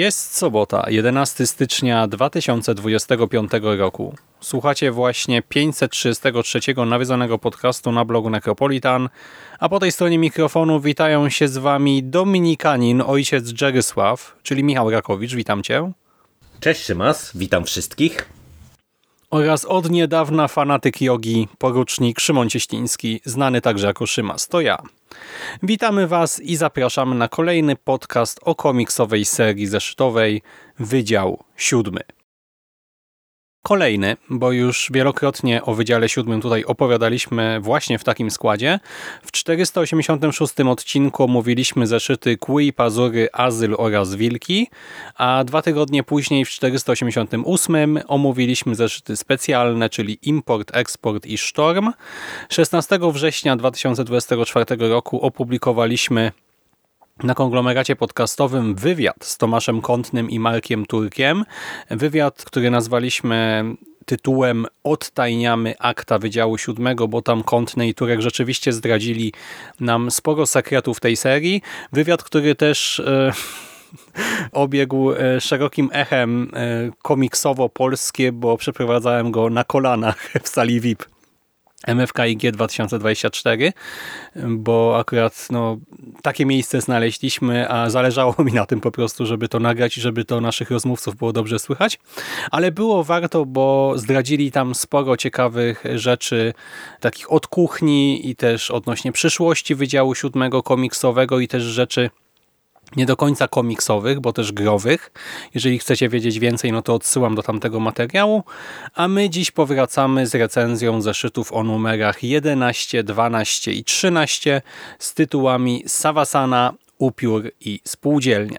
Jest sobota, 11 stycznia 2025 roku. Słuchacie właśnie 533 nawiedzonego podcastu na blogu Necropolitan, a po tej stronie mikrofonu witają się z wami Dominikanin, ojciec Jerysław, czyli Michał Rakowicz, witam cię. Cześć Szymas, witam wszystkich. Oraz od niedawna fanatyk jogi, porucznik Szymon Cieśliński, znany także jako Szymas, to ja. Witamy Was i zapraszamy na kolejny podcast o komiksowej serii zeszytowej Wydział Siódmy. Kolejny, bo już wielokrotnie o Wydziale Siódmym tutaj opowiadaliśmy właśnie w takim składzie. W 486 odcinku omówiliśmy zeszyty Kły i Pazury, Azyl oraz Wilki, a dwa tygodnie później w 488 omówiliśmy zeszyty specjalne, czyli Import, Eksport i Sztorm. 16 września 2024 roku opublikowaliśmy na konglomeracie podcastowym wywiad z Tomaszem Kątnym i Markiem Turkiem. Wywiad, który nazwaliśmy tytułem Odtajniamy akta Wydziału Siódmego, bo tam Kątny i Turek rzeczywiście zdradzili nam sporo sekretów tej serii. Wywiad, który też... E, obiegł e, szerokim echem e, komiksowo-polskie, bo przeprowadzałem go na kolanach w sali VIP MFKIG 2024, bo akurat no, takie miejsce znaleźliśmy, a zależało mi na tym po prostu, żeby to nagrać i żeby to naszych rozmówców było dobrze słychać, ale było warto, bo zdradzili tam sporo ciekawych rzeczy, takich od kuchni i też odnośnie przyszłości Wydziału Siódmego komiksowego i też rzeczy nie do końca komiksowych, bo też growych. Jeżeli chcecie wiedzieć więcej, no to odsyłam do tamtego materiału. A my dziś powracamy z recenzją zeszytów o numerach 11, 12 i 13 z tytułami Savasana, Upiór i Spółdzielnia.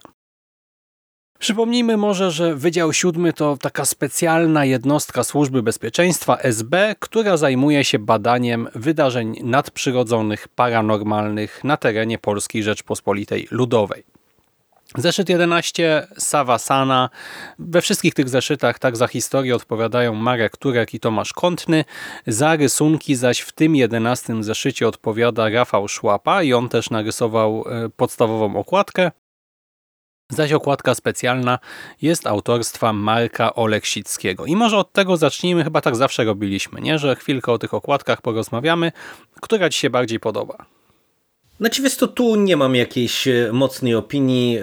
Przypomnijmy może, że Wydział Siódmy to taka specjalna jednostka Służby Bezpieczeństwa SB, która zajmuje się badaniem wydarzeń nadprzyrodzonych, paranormalnych na terenie Polskiej Rzeczpospolitej Ludowej. Zeszyt 11 Savasana. We wszystkich tych zeszytach tak za historię odpowiadają Marek Turek i Tomasz Kątny. Za rysunki zaś w tym 11 zeszycie odpowiada Rafał Szłapa i on też narysował e, podstawową okładkę. Zaś okładka specjalna jest autorstwa Marka Oleksickiego. I może od tego zacznijmy, chyba tak zawsze robiliśmy, nie? że chwilkę o tych okładkach porozmawiamy. Która Ci się bardziej podoba? Znaczy wiesz to tu nie mam jakiejś e, mocnej opinii.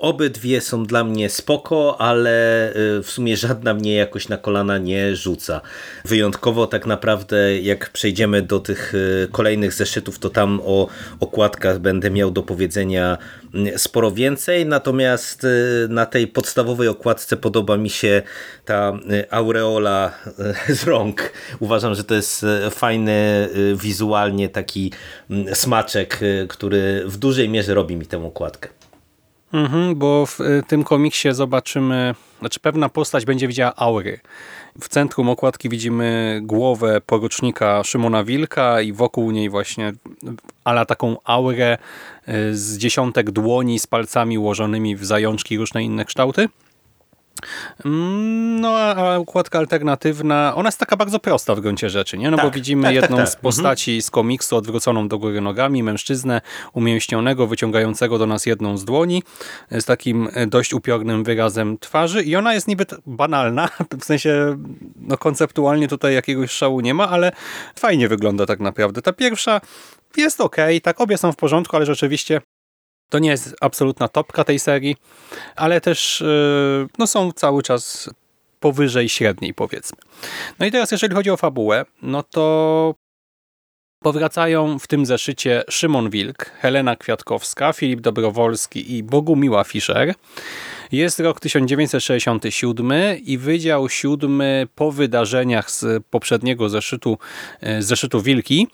Obydwie są dla mnie spoko, ale y, w sumie żadna mnie jakoś na kolana nie rzuca. Wyjątkowo tak naprawdę jak przejdziemy do tych y, kolejnych zeszytów, to tam o okładkach będę miał do powiedzenia mm, sporo więcej, natomiast y, na tej podstawowej okładce podoba mi się ta aureola z rąk. Uważam, że to jest fajny wizualnie taki mm, smaczek, który w dużej mierze robi mi tę okładkę. Mhm, bo w y, tym komiksie zobaczymy, znaczy pewna postać będzie widziała aury. W centrum okładki widzimy głowę porucznika Szymona Wilka i wokół niej właśnie ala taką aurę y, z dziesiątek dłoni z palcami ułożonymi w zajączki różne inne kształty. Mm, no a układka alternatywna, ona jest taka bardzo prosta w gruncie rzeczy, nie? No tak, bo widzimy tak, jedną tak, tak. z postaci mhm. z komiksu odwróconą do góry nogami, mężczyznę umięśnionego, wyciągającego do nas jedną z dłoni, z takim dość upiornym wyrazem twarzy i ona jest niby banalna, w sensie no konceptualnie tutaj jakiegoś szału nie ma, ale fajnie wygląda tak naprawdę. Ta pierwsza jest ok, tak obie są w porządku, ale rzeczywiście to nie jest absolutna topka tej serii, ale też y, no, są cały czas powyżej średniej powiedzmy. No i teraz jeżeli chodzi o fabułę, no to Powracają w tym zeszycie Szymon Wilk, Helena Kwiatkowska, Filip Dobrowolski i Bogumiła Fischer. Jest rok 1967 i Wydział Siódmy po wydarzeniach z poprzedniego zeszytu, z zeszytu Wilki,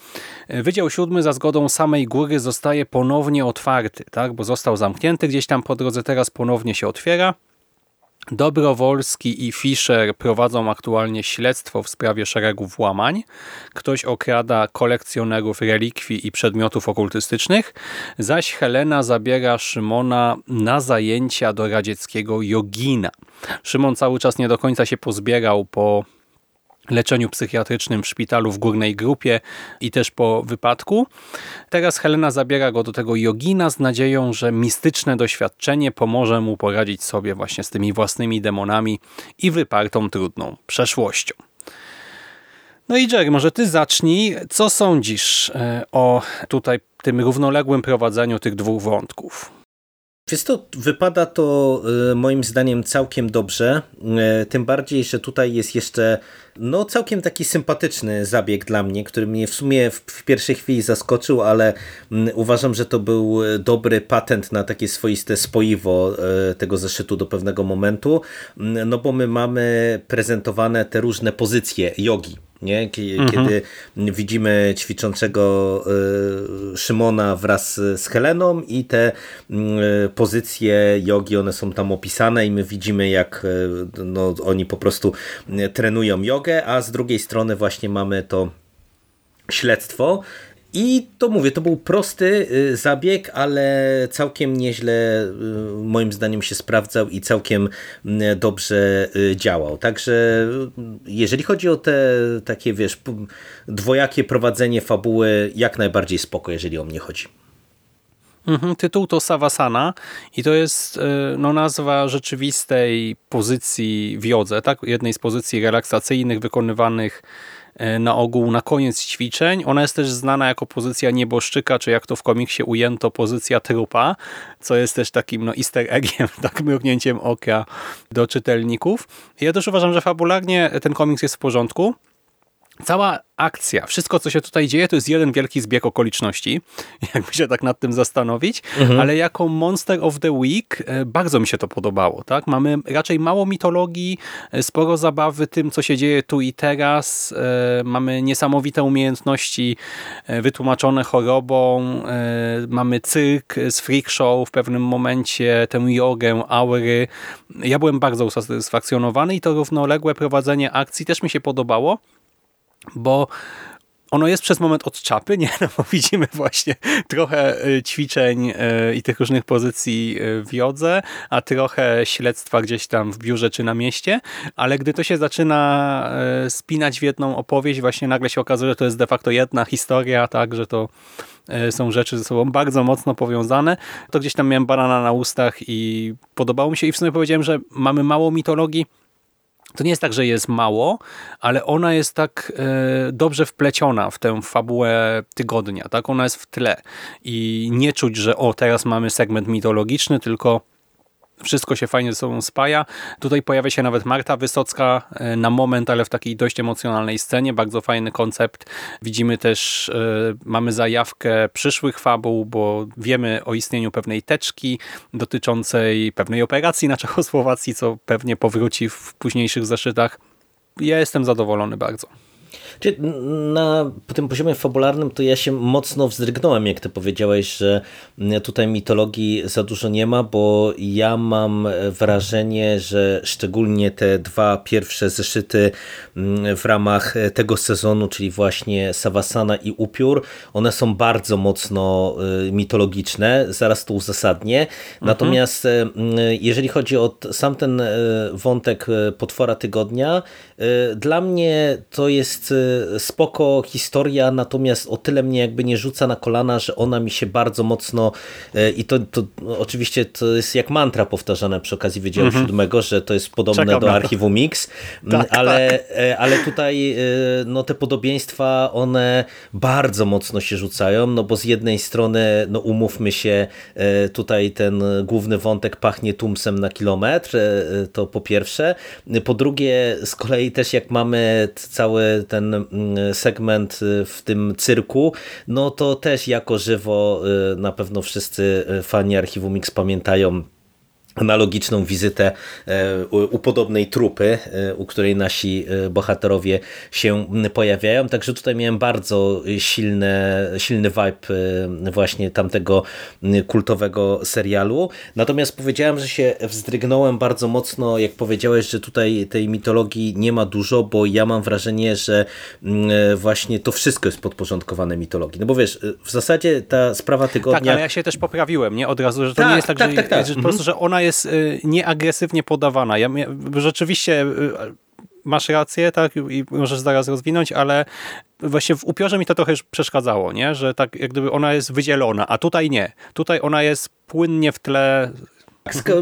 Wydział Siódmy za zgodą samej góry zostaje ponownie otwarty, tak? bo został zamknięty gdzieś tam po drodze, teraz ponownie się otwiera. Dobrowolski i Fischer prowadzą aktualnie śledztwo w sprawie szeregu włamań. Ktoś okrada kolekcjonerów relikwii i przedmiotów okultystycznych, zaś Helena zabiera Szymona na zajęcia do radzieckiego jogina. Szymon cały czas nie do końca się pozbierał po leczeniu psychiatrycznym w szpitalu w górnej grupie i też po wypadku. Teraz Helena zabiera go do tego jogina z nadzieją, że mistyczne doświadczenie pomoże mu poradzić sobie właśnie z tymi własnymi demonami i wypartą trudną przeszłością. No i Jerry, może ty zacznij. Co sądzisz e, o tutaj tym równoległym prowadzeniu tych dwóch wątków? Wiesz to wypada to e, moim zdaniem całkiem dobrze, e, tym bardziej, że tutaj jest jeszcze no całkiem taki sympatyczny zabieg dla mnie, który mnie w sumie w, pierwszej chwili zaskoczył, ale mm, uważam, że to był dobry patent na takie swoiste spoiwo e, tego zeszytu do pewnego momentu, mm, no bo my mamy prezentowane te różne pozycje jogi nie? Mhm. Kiedy mhm. widzimy ćwiczącego y, Szymona wraz z Heleną i te y, pozycje jogi, one są tam opisane i my widzimy jak y, no, oni po prostu trenują jogę, a z drugiej strony właśnie mamy to śledztwo i to mówię, to był prosty y, zabieg, ale całkiem nieźle y, moim zdaniem się sprawdzał i całkiem y, dobrze działał. Także jeżeli chodzi o te takie, wiesz, dwojakie prowadzenie fabuły, jak najbardziej spoko, jeżeli o mnie chodzi. Mhm, tytuł to Savasana i to jest no, nazwa rzeczywistej pozycji w jodze, tak? jednej z pozycji relaksacyjnych wykonywanych na ogół na koniec ćwiczeń. Ona jest też znana jako pozycja nieboszczyka, czy jak to w komiksie ujęto, pozycja trupa, co jest też takim no, easter eggiem, tak mrugnięciem oka do czytelników. Ja też uważam, że fabularnie ten komiks jest w porządku. Cała akcja, wszystko co się tutaj dzieje to jest jeden wielki zbieg okoliczności, jakby się tak nad tym zastanowić, mhm. ale jako Monster of the Week e, bardzo mi się to podobało. Tak? Mamy raczej mało mitologii, e, sporo zabawy tym, co się dzieje tu i teraz. E, mamy niesamowite umiejętności wytłumaczone chorobą, mamy cyrk z freak show w pewnym momencie, tę jogę, aury. Ja byłem bardzo usatysfakcjonowany i to równoległe prowadzenie akcji też mi się podobało bo ono jest przez moment od czapy, nie? No widzimy właśnie trochę y, ćwiczeń y, i tych różnych pozycji y, w jodze, a trochę śledztwa gdzieś tam w biurze czy na mieście, ale gdy to się zaczyna spinać w jedną opowieść, właśnie nagle się okazuje, że to jest de facto jedna historia, tak, że to są rzeczy ze sobą bardzo mocno powiązane, to gdzieś tam miałem banana na ustach i podobało mi się i w sumie powiedziałem, że mamy mało mitologii, to nie jest tak, że jest mało, ale ona jest tak e, dobrze wpleciona w tę fabułę tygodnia. Tak, Ona jest w tle i nie czuć, że o, teraz mamy segment mitologiczny, tylko wszystko się fajnie ze sobą spaja. Tutaj pojawia się nawet Marta Wysocka e, na moment, ale w takiej dość emocjonalnej scenie. Bardzo fajny koncept. Widzimy też, e, mamy zajawkę przyszłych fabuł, bo wiemy o istnieniu pewnej teczki dotyczącej pewnej operacji na Czechosłowacji, co pewnie powróci w późniejszych zeszytach. Ja jestem zadowolony bardzo. Na tym poziomie fabularnym to ja się mocno wzdrygnąłem, jak ty powiedziałeś, że tutaj mitologii za dużo nie ma, bo ja mam wrażenie, że szczególnie te dwa pierwsze zeszyty mm, w ramach tego sezonu, czyli właśnie Savasana i Upiór, one są bardzo mocno y, mitologiczne, zaraz to uzasadnię. Mhm. Natomiast y, jeżeli chodzi o sam ten wątek potwora tygodnia, dla mnie to jest spoko historia, natomiast o tyle mnie jakby nie rzuca na kolana, że ona mi się bardzo mocno e, i to, to oczywiście to jest jak mantra powtarzane przy okazji Wydziału -hmm. Siódmego, że to jest podobne Czekam do archiwum Mix, mm, tak, ale, tak. Ale tutaj e, no, te podobieństwa one bardzo mocno się rzucają, no bo z jednej strony no umówmy się, tutaj ten główny wątek pachnie tumsem na kilometr, to po pierwsze, po drugie z kolei też jak mamy cały ten mm, segment w tym cyrku, no to też jako żywo na pewno wszyscy fani Archiwum Mix pamiętają analogiczną wizytę e, u podobnej trupy, e, u której nasi e, bohaterowie się pojawiają. Także tutaj miałem bardzo silne, silny vibe właśnie tamtego kultowego serialu. Natomiast powiedziałem, że się wzdrygnąłem bardzo mocno, jak powiedziałeś, że tutaj tej mitologii nie ma dużo, bo ja mam wrażenie, że właśnie to wszystko jest podporządkowane mitologii. No bo wiesz, w zasadzie ta sprawa tygodnia... Tak, ale ja się też poprawiłem, nie? Od razu, że to tak, nie jest tak, tak, że, tak, tak. że po prostu, że ona jest y, nieagresywnie podawana. Ja, rzeczywiście y, masz rację, tak, i możesz zaraz rozwinąć, ale właśnie w upiorze mi to trochę przeszkadzało, nie? że tak jak gdyby ona jest wydzielona, a tutaj nie. Tutaj ona jest płynnie w tle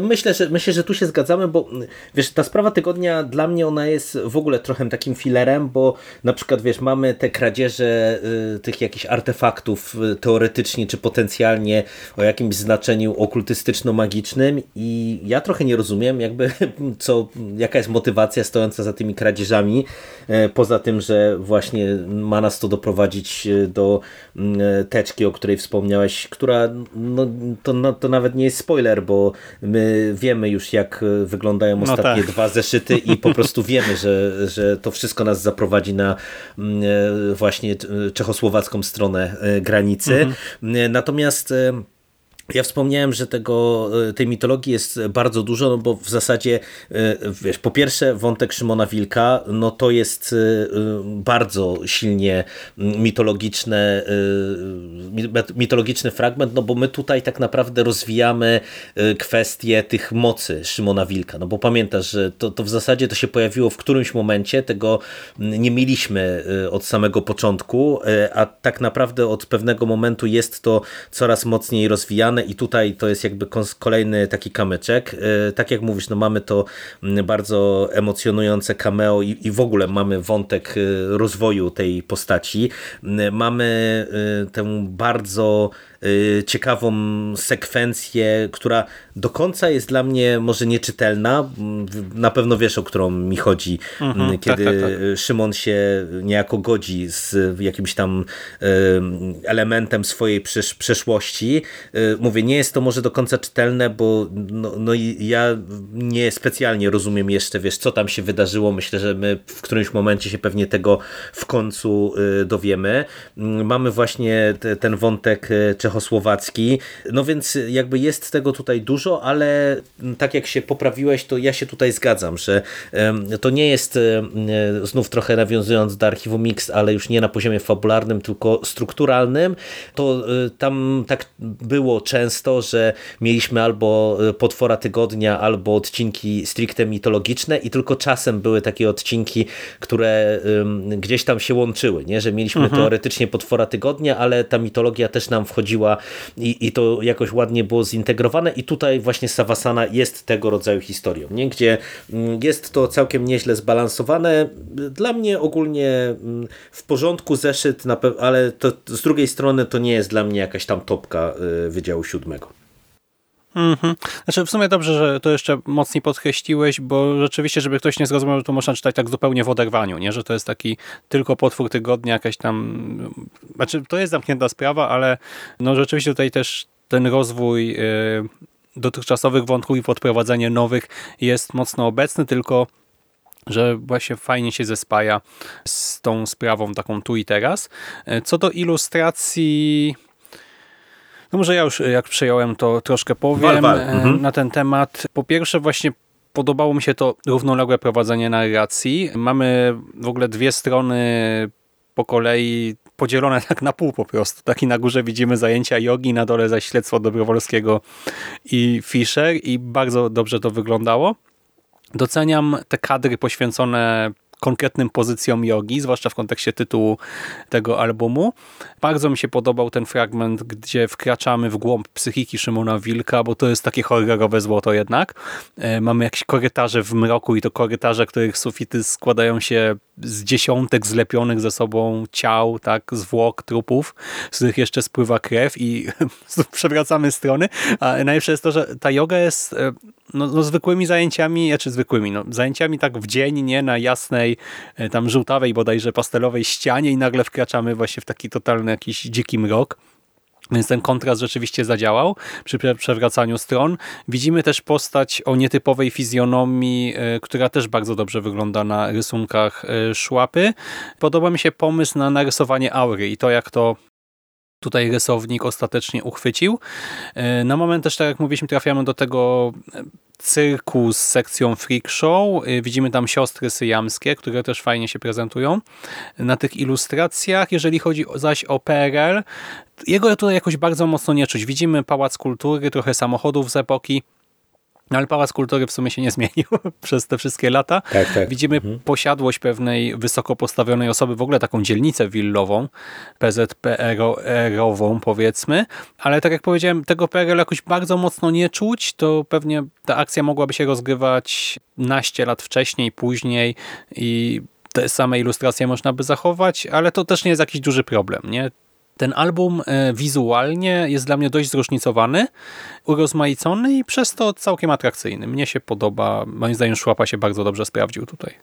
Myślę że, myślę, że tu się zgadzamy, bo wiesz, ta sprawa tygodnia dla mnie ona jest w ogóle trochę takim filerem, bo na przykład wiesz, mamy te kradzieże y, tych jakichś artefaktów y, teoretycznie czy potencjalnie o jakimś znaczeniu okultystyczno-magicznym i ja trochę nie rozumiem jakby co, jaka jest motywacja stojąca za tymi kradzieżami, y, poza tym, że właśnie ma nas to doprowadzić y, do y, teczki, o której wspomniałeś, która no, to, no, to nawet nie jest spoiler, bo My wiemy już, jak e, wyglądają no ostatnie no tak. dwa zeszyty i po prostu wiemy, że, że to wszystko nas zaprowadzi na mm, e, właśnie e, czechosłowacką stronę granicy. Mhm. Natomiast ja wspomniałem, że tego, e, tej mitologii jest bardzo dużo, no bo w zasadzie, e, wiesz, po pierwsze wątek Szymona Wilka, no to jest e, bardzo silnie mitologiczne, mitologiczny fragment, no bo my tutaj tak naprawdę rozwijamy kwestię tych mocy Szymona Wilka, no bo pamiętasz, że to, to w zasadzie to się pojawiło w którymś momencie, tego nie mieliśmy od samego początku, a tak naprawdę od pewnego momentu jest to coraz mocniej rozwijane, i tutaj to jest jakby kolejny taki kamyczek. E, tak jak mówisz, no mamy to bardzo emocjonujące cameo i, i w ogóle mamy wątek e, rozwoju tej postaci. Mamy e, tę bardzo ciekawą sekwencję, która do końca jest dla mnie może nieczytelna. Na pewno wiesz, o którą mi chodzi, mhm, tak, kiedy tak, tak, tak. Szymon się niejako godzi z jakimś tam elementem swojej przeszłości. Y, mówię, nie jest to może do końca czytelne, bo no, no ja nie specjalnie rozumiem jeszcze, wiesz, co tam się wydarzyło. Myślę, że my w którymś momencie się pewnie tego w końcu dowiemy. Mamy właśnie te, ten wątek Czechosłowacki czechosłowacki. No więc jakby jest tego tutaj dużo, ale tak jak się poprawiłeś, to ja się tutaj zgadzam, że to nie jest znów trochę nawiązując do archiwum Mix, ale już nie na poziomie fabularnym, tylko strukturalnym, to tam tak było często, że mieliśmy albo e, potwora tygodnia, albo odcinki stricte mitologiczne i tylko czasem były takie odcinki, które gdzieś tam się łączyły, nie? że mieliśmy mhm. teoretycznie potwora tygodnia, ale ta mitologia też nam wchodziła i, i to jakoś ładnie było zintegrowane i tutaj właśnie Savasana jest tego rodzaju historią, nie? gdzie mm, jest to całkiem nieźle zbalansowane. Dla mnie ogólnie mm, w porządku zeszyt, ale to, z drugiej strony to nie jest dla mnie jakaś tam topka y, Wydziału Siódmego. Mhm. Znaczy w sumie dobrze, że to jeszcze mocniej podkreśliłeś, bo rzeczywiście, żeby ktoś nie zrozumiał, to można czytać tak zupełnie w oderwaniu, nie? że to jest taki tylko potwór tygodnia, jakaś tam, znaczy to jest zamknięta sprawa, ale no rzeczywiście tutaj też ten rozwój yy, dotychczasowych wątków i podprowadzenie nowych jest mocno obecny, tylko że właśnie fajnie się zespaja z tą sprawą taką tu i teraz. Y, co do ilustracji no może ja już jak przejąłem to troszkę powiem wal, wal. E, mhm. na ten temat. Po pierwsze właśnie podobało mi się to równoległe prowadzenie narracji. Mamy w ogóle dwie strony po kolei podzielone tak na pół po prostu. Taki na górze widzimy zajęcia jogi, na dole zaś śledztwo Dobrowolskiego i Fischer i bardzo dobrze to wyglądało. Doceniam te kadry poświęcone konkretnym pozycjom jogi, zwłaszcza w kontekście tytułu tego albumu. Bardzo mi się podobał ten fragment, gdzie wkraczamy w głąb psychiki Szymona Wilka, bo to jest takie horrorowe złoto jednak. E, mamy jakieś korytarze w mroku i to korytarze, których sufity składają się z dziesiątek zlepionych ze sobą ciał, tak, zwłok, trupów, z których jeszcze spływa krew i przewracamy strony. A najlepsze jest to, że ta yoga jest e, no, no, zwykłymi zajęciami, czy zwykłymi, no, zajęciami tak w dzień, nie, na jasnej, e, tam żółtawej bodajże pastelowej ścianie i nagle wkraczamy właśnie w taki totalny jakiś dziki mrok. Więc ten kontrast rzeczywiście zadziałał przy przewracaniu stron. Widzimy też postać o nietypowej fizjonomii, e, która też bardzo dobrze wygląda na rysunkach e, szłapy. Podoba mi się pomysł na narysowanie aury i to, jak to tutaj rysownik ostatecznie uchwycił. E, na moment też, tak jak mówiliśmy, trafiamy do tego cyrku z sekcją Freak Show. Widzimy tam siostry syjamskie, które też fajnie się prezentują na tych ilustracjach. Jeżeli chodzi zaś o PRL, jego tutaj jakoś bardzo mocno nie czuć. Widzimy Pałac Kultury, trochę samochodów z epoki, no ale Pałac Kultury w sumie się nie zmienił przez te wszystkie lata. Tak, tak. Widzimy mhm. posiadłość pewnej wysoko postawionej osoby, w ogóle taką dzielnicę willową, PZPR-ową powiedzmy, ale tak jak powiedziałem, tego PRL jakoś bardzo mocno nie czuć, to pewnie ta akcja mogłaby się rozgrywać naście lat wcześniej, później i te same ilustracje można by zachować, ale to też nie jest jakiś duży problem. nie? Ten album e, wizualnie jest dla mnie dość zróżnicowany, urozmaicony i przez to całkiem atrakcyjny. Mnie się podoba, moim zdaniem Szłapa się bardzo dobrze sprawdził tutaj.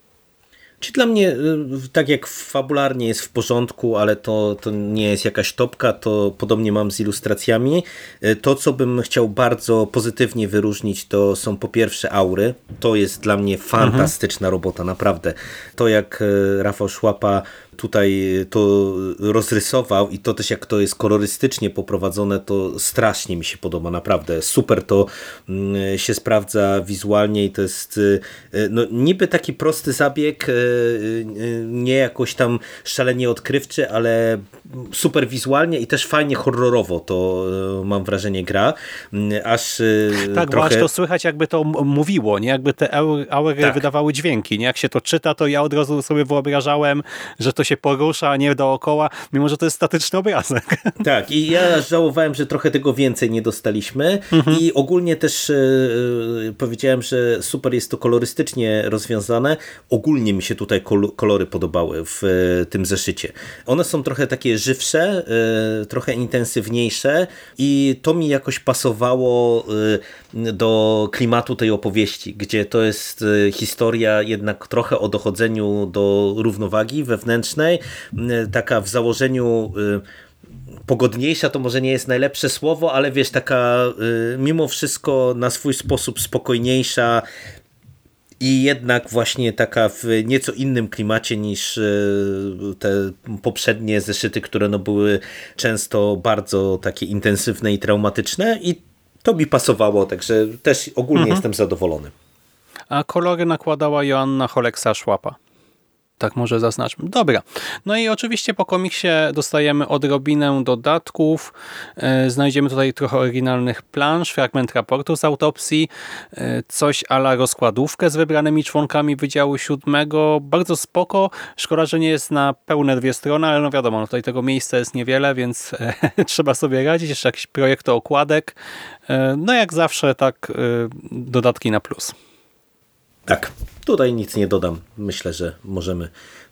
Czy dla mnie, y, tak jak fabularnie jest w porządku, ale to, to nie jest jakaś topka, to podobnie mam z ilustracjami. Y, to, co bym chciał bardzo pozytywnie wyróżnić, to są po pierwsze aury. To jest dla mnie fantastyczna mhm. robota, naprawdę. To jak Rafał Szłapa tutaj to rozrysował i to też jak to jest kolorystycznie poprowadzone, to strasznie mi się podoba, naprawdę. Super to mm, się sprawdza wizualnie i to jest e, no, niby taki prosty zabieg, e, nie jakoś tam szalenie odkrywczy, ale super wizualnie i też fajnie horrorowo to mam wrażenie gra, mm, aż Tak, trochę... bo aż to słychać jakby to mówiło, nie? jakby te aury tak. wydawały dźwięki, nie? jak się to czyta, to ja od razu sobie wyobrażałem, że to się się porusza, a nie dookoła, mimo że to jest statyczny obrazek. Tak, i ja żałowałem, że trochę tego więcej nie dostaliśmy mhm. i ogólnie też yy, powiedziałem, że super jest to kolorystycznie rozwiązane. Ogólnie mi się tutaj kol kolory podobały w yy, tym zeszycie. One są trochę takie żywsze, trochę intensywniejsze i to mi jakoś pasowało do klimatu tej opowieści, gdzie to jest historia jednak trochę o dochodzeniu do równowagi wewnętrznej, taka w założeniu y, pogodniejsza to może nie jest najlepsze słowo, ale wiesz, taka y, mimo wszystko na swój sposób spokojniejsza i jednak właśnie taka w nieco innym klimacie niż y, te poprzednie zeszyty, które no były często bardzo takie intensywne i traumatyczne. I to mi pasowało, także też ogólnie mhm. jestem zadowolony. A kolory nakładała Joanna Holeksa-Szłapa. Tak może zaznaczmy. Dobra. No i oczywiście po komiksie dostajemy odrobinę dodatków. E, znajdziemy tutaj trochę oryginalnych plansz, fragment raportu z autopsji, e, coś ala rozkładówkę z wybranymi członkami Wydziału Siódmego. Bardzo spoko. Szkoda, że nie jest na pełne dwie strony, ale no wiadomo, no tutaj tego miejsca jest niewiele, więc e, trzeba sobie radzić. Jeszcze jakiś projekt okładek. No jak zawsze, tak dodatki na plus. Tak, tutaj nic nie dodam. Myślę, że możemy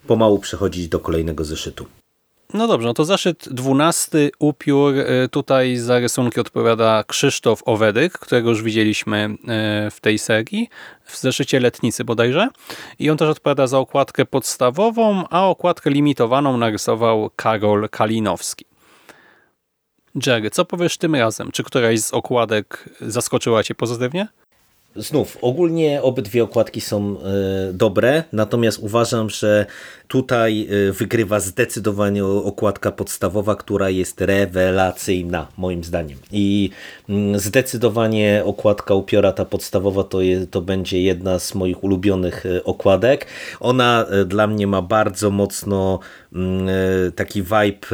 pomału przechodzić do kolejnego zeszytu. No dobrze, no to zeszyt 12, upiór. Y, tutaj za rysunki odpowiada Krzysztof Owedyk, którego już widzieliśmy y, w tej serii, w zeszycie Letnicy bodajże. I on też odpowiada za okładkę podstawową, a okładkę limitowaną narysował Karol Kalinowski. Jerry, co powiesz tym razem? Czy któraś z okładek zaskoczyła Cię pozytywnie? Znów, ogólnie obydwie okładki są e, dobre, natomiast uważam, że tutaj e, wygrywa zdecydowanie okładka podstawowa, która jest rewelacyjna moim zdaniem. I mm, zdecydowanie okładka upiora ta podstawowa to, je, to będzie jedna z moich ulubionych e, okładek. Ona dla mnie ma bardzo mocno mm, taki vibe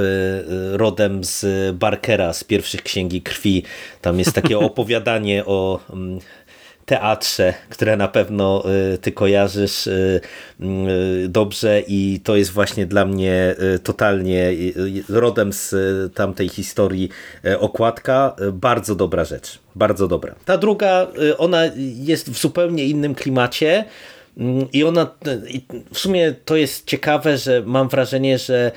rodem z Barkera, z pierwszych Księgi Krwi. Tam jest takie opowiadanie o mm, teatrze, które na pewno y, ty kojarzysz y, y, dobrze i to jest właśnie dla mnie totalnie rodem z tamtej historii okładka. Bardzo dobra rzecz, bardzo dobra. Ta druga, ona jest w zupełnie innym klimacie, mm, i ona, w sumie to jest ciekawe, że mam wrażenie, że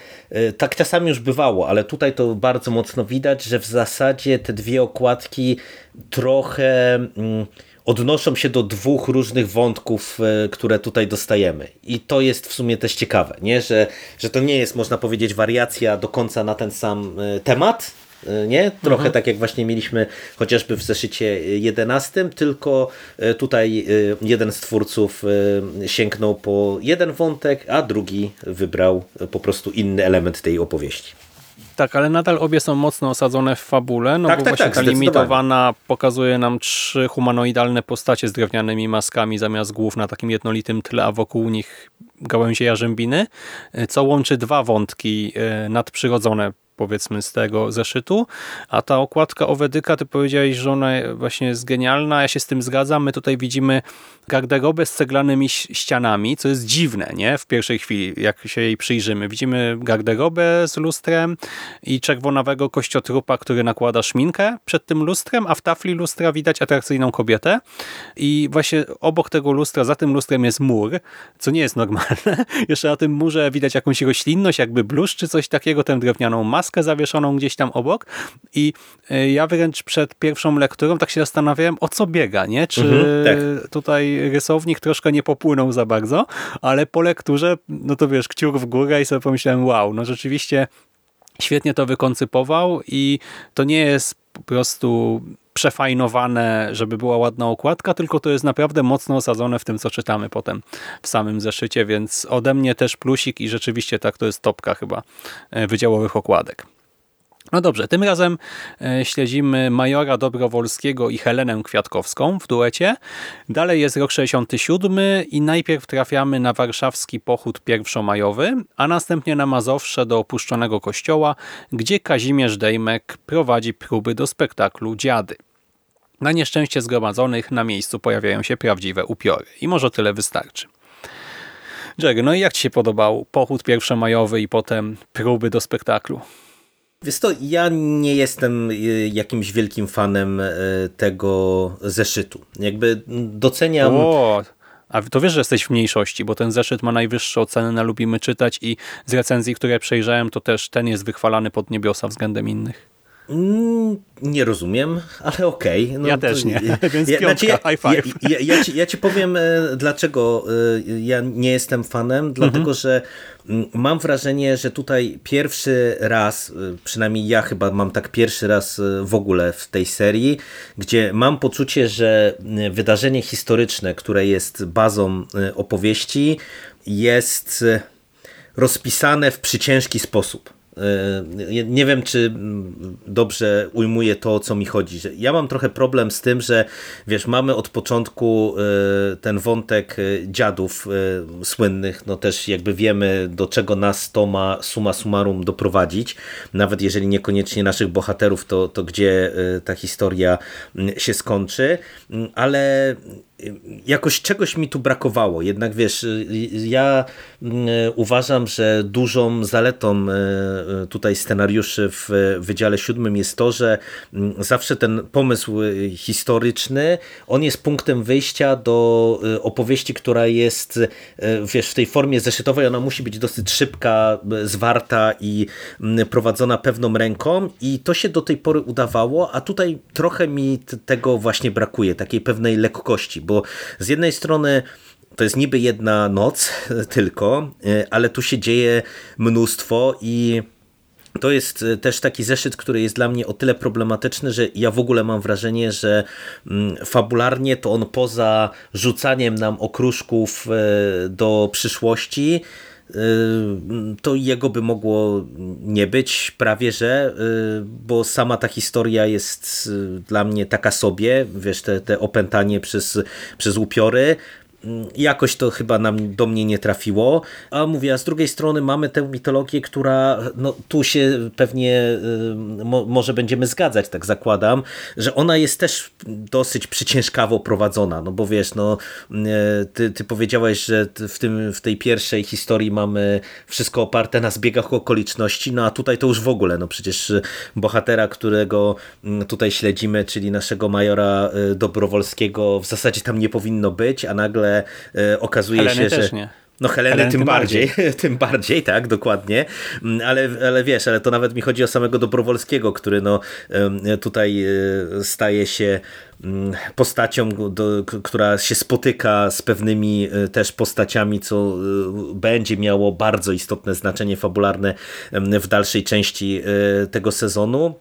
tak czasami już bywało, ale tutaj to bardzo mocno widać, że w zasadzie te dwie okładki trochę mm, odnoszą się do dwóch różnych wątków, e, które tutaj dostajemy. I to jest w sumie też ciekawe, nie? Że, że to nie jest, można powiedzieć, wariacja do końca na ten sam e, temat, e, nie? Trochę mhm. tak jak właśnie mieliśmy chociażby w zeszycie 11, tylko tutaj jeden z twórców sięgnął po jeden wątek, a drugi wybrał po prostu inny element tej opowieści. Tak, ale nadal obie są mocno osadzone w fabule, no tak, bo tak, właśnie tak, ta limitowana pokazuje nam trzy humanoidalne postacie z drewnianymi maskami zamiast głów na takim jednolitym tle, a wokół nich gałęzie jarzębiny, co łączy dwa wątki e, nadprzyrodzone powiedzmy z tego zeszytu, a ta okładka Owedyka, ty powiedziałeś, że ona właśnie jest genialna, ja się z tym zgadzam, my tutaj widzimy garderobę z ceglanymi ścianami, co jest dziwne, nie? W pierwszej chwili, jak się jej przyjrzymy. Widzimy garderobę z lustrem i czerwonawego kościotrupa, który nakłada szminkę przed tym lustrem, a w tafli lustra widać atrakcyjną kobietę i właśnie obok tego lustra, za tym lustrem jest mur, co nie jest normalne. Jeszcze na tym murze widać jakąś roślinność, jakby bluszcz czy coś takiego, tę drewnianą maskę zawieszoną gdzieś tam obok i e, ja wręcz przed pierwszą lekturą tak się zastanawiałem, o co biega, nie? Czy mhm, tak. tutaj rysownik troszkę nie popłynął za bardzo, ale po lekturze, no to wiesz, kciuk w górę i sobie pomyślałem, wow, no rzeczywiście świetnie to wykoncypował i to nie jest po prostu przefajnowane, żeby była ładna okładka, tylko to jest naprawdę mocno osadzone w tym, co czytamy potem w samym zeszycie, więc ode mnie też plusik i rzeczywiście tak, to jest topka chyba e, wydziałowych okładek. No dobrze, tym razem e, śledzimy Majora Dobrowolskiego i Helenę Kwiatkowską w duecie. Dalej jest rok 67 i najpierw trafiamy na warszawski pochód pierwszomajowy, a następnie na Mazowsze do opuszczonego kościoła, gdzie Kazimierz Dejmek prowadzi próby do spektaklu Dziady. Na nieszczęście zgromadzonych na miejscu pojawiają się prawdziwe upiory i może tyle wystarczy. Jerry, no i jak Ci się podobał pochód pierwszomajowy i potem próby do spektaklu? Wiesz to, ja nie jestem y, jakimś wielkim fanem y, tego zeszytu. Jakby doceniam... O, a to wiesz, że jesteś w mniejszości, bo ten zeszyt ma najwyższe oceny na Lubimy Czytać i z recenzji, które przejrzałem, to też ten jest wychwalany pod niebiosa względem innych. Mm, nie rozumiem, ale okej. Okay. No, ja też nie, więc ja, piątka, znaczy, high five. Ja, ja, ja, ci, ja ci powiem, e, dlaczego e, ja nie jestem fanem, dlatego mhm. że mm, mam wrażenie, że tutaj pierwszy raz, e, przynajmniej ja chyba mam tak pierwszy raz w ogóle w tej serii, gdzie mam poczucie, że wydarzenie historyczne, które jest bazą opowieści, jest rozpisane w przyciężki sposób. E, nie wiem, czy dobrze ujmuję to, o co mi chodzi. Ja mam trochę problem z tym, że wiesz, mamy od początku e, ten wątek e, dziadów słynnych, no też jakby wiemy, do czego nas to ma suma summarum doprowadzić, nawet jeżeli niekoniecznie naszych bohaterów, to, to gdzie ta historia się skończy, ale jakoś czegoś mi tu brakowało. Jednak wiesz, ja mm, uważam, że dużą zaletą tutaj scenariuszy w Wydziale Siódmym jest to, że mm, zawsze ten pomysł historyczny, on jest punktem wyjścia do opowieści, która jest wiesz, w tej formie zeszytowej, ona musi być dosyć szybka, zwarta i mm, prowadzona pewną ręką i to się do tej pory udawało, a tutaj trochę mi tego właśnie brakuje, takiej pewnej lekkości, bo z jednej strony to jest niby jedna noc tylko, e, ale tu się dzieje mnóstwo i to jest e, też taki zeszyt, który jest dla mnie o tyle problematyczny, że ja w ogóle mam wrażenie, że mm, fabularnie to on poza rzucaniem nam okruszków e, do przyszłości, to jego by mogło nie być prawie, że, bo sama ta historia jest dla mnie taka sobie, wiesz, te, te opętanie przez, przez upiory, jakoś to chyba nam, do mnie nie trafiło. A mówię, a z drugiej strony mamy tę mitologię, która no, tu się pewnie y, mo, może będziemy zgadzać, tak zakładam, że ona jest też dosyć przyciężkawo prowadzona, no bo wiesz, no y, ty, ty powiedziałeś, że w, tym, w tej pierwszej historii mamy wszystko oparte na zbiegach okoliczności, no a tutaj to już w ogóle, no przecież bohatera, którego mm, tutaj śledzimy, czyli naszego majora y, Dobrowolskiego w zasadzie tam nie powinno być, a nagle E, okazuje Heleny się, że... Nie. No Heleny, Heleny tym, tym bardziej, tym bardziej, tak, dokładnie. Mm, Ale, ale wiesz, ale to nawet mi chodzi o samego Dobrowolskiego, który no tutaj e, staje się mm, postacią, do, która się spotyka z pewnymi e, też postaciami, co będzie miało bardzo istotne znaczenie fabularne w dalszej części tego sezonu.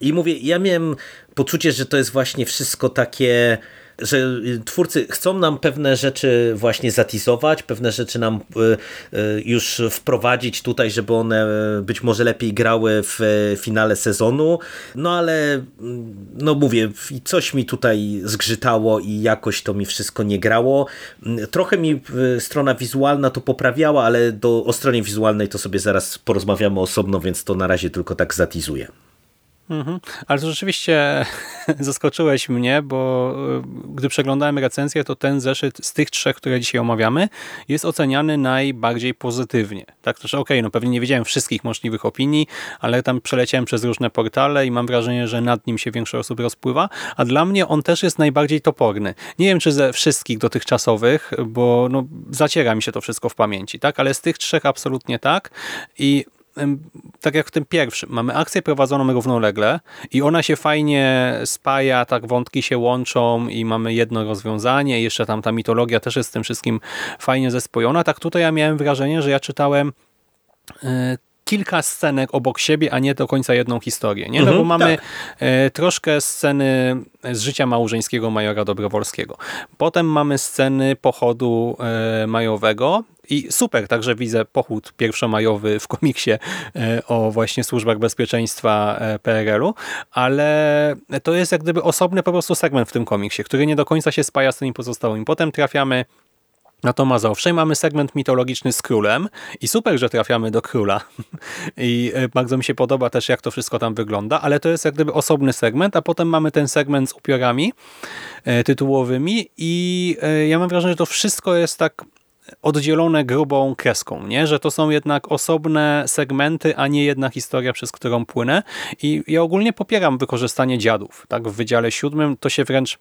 I mówię, ja miałem poczucie, że to jest właśnie wszystko takie, że twórcy chcą nam pewne rzeczy właśnie zatizować, pewne rzeczy nam y, y, już wprowadzić tutaj, żeby one być może lepiej grały w finale sezonu, no ale mm, no mówię, coś mi tutaj zgrzytało i jakoś to mi wszystko nie grało. Mm, Trochę mi y, strona wizualna to poprawiała, ale do, o stronie wizualnej to sobie zaraz porozmawiamy osobno, więc to na razie tylko tak zatizuję. Mhm. Ale to rzeczywiście zaskoczyłeś mnie, bo y, gdy przeglądałem recenzję, to ten zeszyt z tych trzech, które dzisiaj omawiamy, jest oceniany najbardziej pozytywnie. Tak, to że okej, no pewnie nie wiedziałem wszystkich możliwych opinii, ale tam przeleciałem przez różne portale i mam wrażenie, że nad nim się większość osób rozpływa, a dla mnie on też jest najbardziej toporny. Nie wiem, czy ze wszystkich dotychczasowych, bo no, zaciera mi się to wszystko w pamięci, tak, ale z tych trzech absolutnie tak i tak jak w tym pierwszym, mamy akcję prowadzoną równolegle i ona się fajnie spaja, tak wątki się łączą i mamy jedno rozwiązanie, jeszcze tam ta mitologia też jest z tym wszystkim fajnie zespojona. Tak tutaj ja miałem wrażenie, że ja czytałem e, kilka scenek obok siebie, a nie do końca jedną historię. Nie? No Mhm, bo mamy tak. e, troszkę sceny z życia małżeńskiego majora Dobrowolskiego. Potem mamy sceny pochodu e, majowego i super, także widzę pochód pierwszomajowy w komiksie e, o właśnie służbach bezpieczeństwa e, PRL-u, ale to jest jak gdyby osobny po prostu segment w tym komiksie, który nie do końca się spaja z tymi pozostałymi. Potem trafiamy na to Mazowsze i mamy segment mitologiczny z królem i super, że trafiamy do króla i e, bardzo mi się podoba też jak to wszystko tam wygląda, ale to jest jak gdyby osobny segment, a potem mamy ten segment z upiorami tytułowymi i ja mam wrażenie, że to wszystko jest tak oddzielone grubą kreską, nie? że to są jednak osobne segmenty, a nie jedna historia, przez którą płynę i ja ogólnie popieram wykorzystanie dziadów. Tak? W Wydziale Siódmym to się wręcz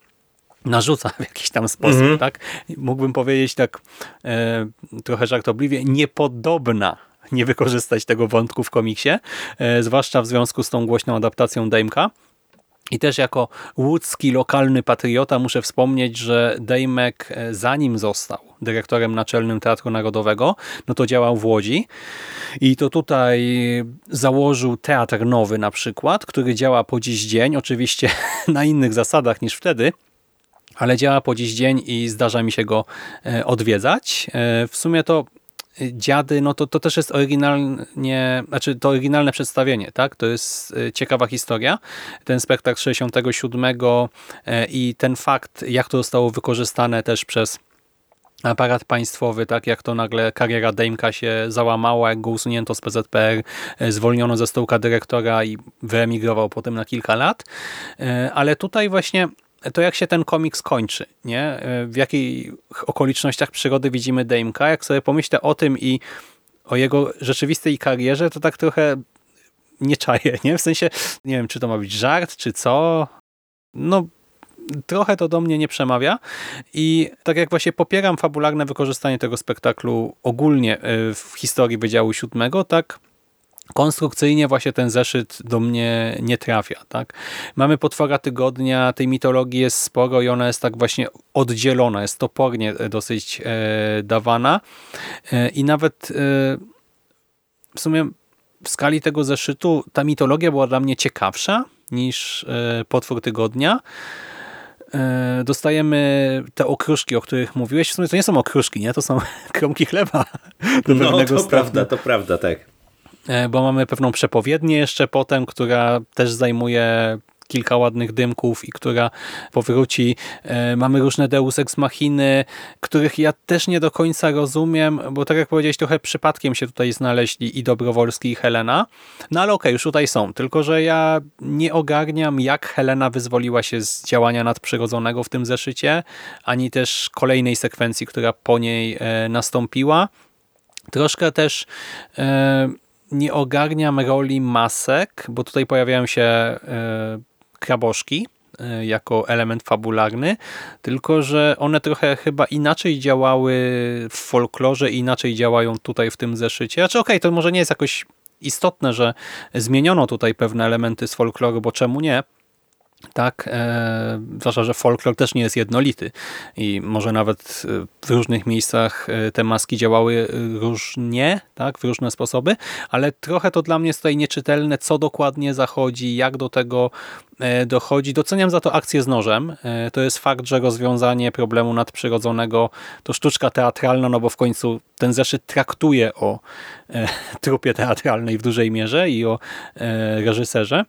narzuca w jakiś tam sposób, tak? Mógłbym powiedzieć tak e, trochę żartobliwie, niepodobna nie wykorzystać tego wątku w komiksie, e, zwłaszcza w związku z tą głośną adaptacją Dame'ka. I też jako łódzki lokalny patriota muszę wspomnieć, że Dejmek e, zanim został dyrektorem naczelnym Teatru Narodowego, no to działał w Łodzi i to tutaj założył teatr nowy na przykład, który działa po dziś dzień, oczywiście na innych zasadach niż wtedy, ale działa po dziś dzień i zdarza mi się go e, odwiedzać. E, W sumie to Dziady, no to, to też jest oryginalnie, znaczy to oryginalne przedstawienie, tak? To jest e, ciekawa historia. Ten spektakl 67 e, i ten fakt, jak to zostało wykorzystane też przez aparat państwowy, tak jak to nagle kariera Dejmka się załamała, jak go usunięto z PZPR, e, zwolniono ze stołka dyrektora i wyemigrował potem na kilka lat. E, Ale tutaj właśnie to jak się ten komiks kończy, nie? E, w jakich okolicznościach przygody widzimy Dejmka, jak sobie pomyślę o tym i o jego rzeczywistej karierze, to tak trochę nie czaję, nie? W sensie, nie wiem, czy to ma być żart, czy co. No, trochę to do mnie nie przemawia i tak jak właśnie popieram fabularne wykorzystanie tego spektaklu ogólnie e, w historii Wydziału Siódmego, tak konstrukcyjnie właśnie ten zeszyt do mnie nie trafia. Tak? Mamy potwora tygodnia, tej mitologii jest sporo i ona jest tak właśnie oddzielona, jest topornie e, dosyć e, dawana e, i nawet e, w sumie w skali tego zeszytu ta mitologia była dla mnie ciekawsza niż e, potwór tygodnia. E, Dostajemy te okruszki, o których mówiłeś. W sumie to nie są okruszki, nie? To są kromki chleba. Do No to stopnia. prawda, to prawda, tak. E, bo mamy pewną przepowiednię jeszcze potem, która też zajmuje kilka ładnych dymków i która powróci. E, Mamy różne deus ex machiny, których ja też nie do końca rozumiem, bo tak jak powiedziałeś, trochę przypadkiem się tutaj znaleźli i Dobrowolski i Helena. No ale okej, już tutaj są, tylko że ja nie ogarniam, jak Helena wyzwoliła się z działania nadprzyrodzonego w tym zeszycie, ani też kolejnej sekwencji, która po niej e, nastąpiła. Troszkę też e, nie ogarniam roli masek, bo tutaj pojawiają się e, kraboszki e, jako element fabularny, tylko że one trochę chyba inaczej działały w folklorze inaczej działają tutaj w tym zeszycie. Znaczy okej, okay, to może nie jest jakoś istotne, że zmieniono tutaj pewne elementy z folkloru, bo czemu nie? Tak, e, zwłaszcza, że folklor też nie jest jednolity i może nawet e, w różnych miejscach e, te maski działały różnie, tak, w różne sposoby, ale trochę to dla mnie jest tutaj nieczytelne, co dokładnie zachodzi, jak do tego dochodzi. Doceniam za to akcję z nożem. To jest fakt, że rozwiązanie problemu nadprzyrodzonego to sztuczka teatralna, no bo w końcu ten zeszyt traktuje o trupie teatralnej w dużej mierze i o reżyserze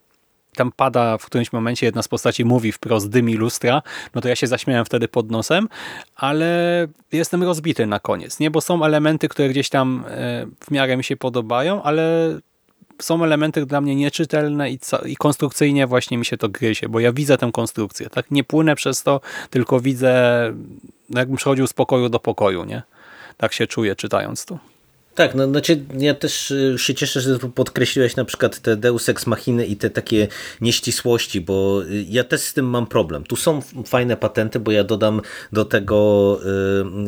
tam pada w którymś momencie jedna z postaci mówi wprost dymi lustra, no to ja się zaśmiałem wtedy pod nosem, ale jestem rozbity na koniec, nie? Bo są elementy, które gdzieś tam e, w miarę mi się podobają, ale są elementy dla mnie nieczytelne i, i konstrukcyjnie właśnie mi się to gryzie, bo ja widzę tę konstrukcję, tak? Nie płynę przez to, tylko widzę, no jakbym przechodził z pokoju do pokoju, nie? Tak się czuję czytając to. Tak, no znaczy ja też y, się cieszę, że podkreśliłeś na przykład te Deus Ex Machiny i te takie nieścisłości, bo y, ja też z tym mam problem. Tu są fajne patenty, bo ja dodam do tego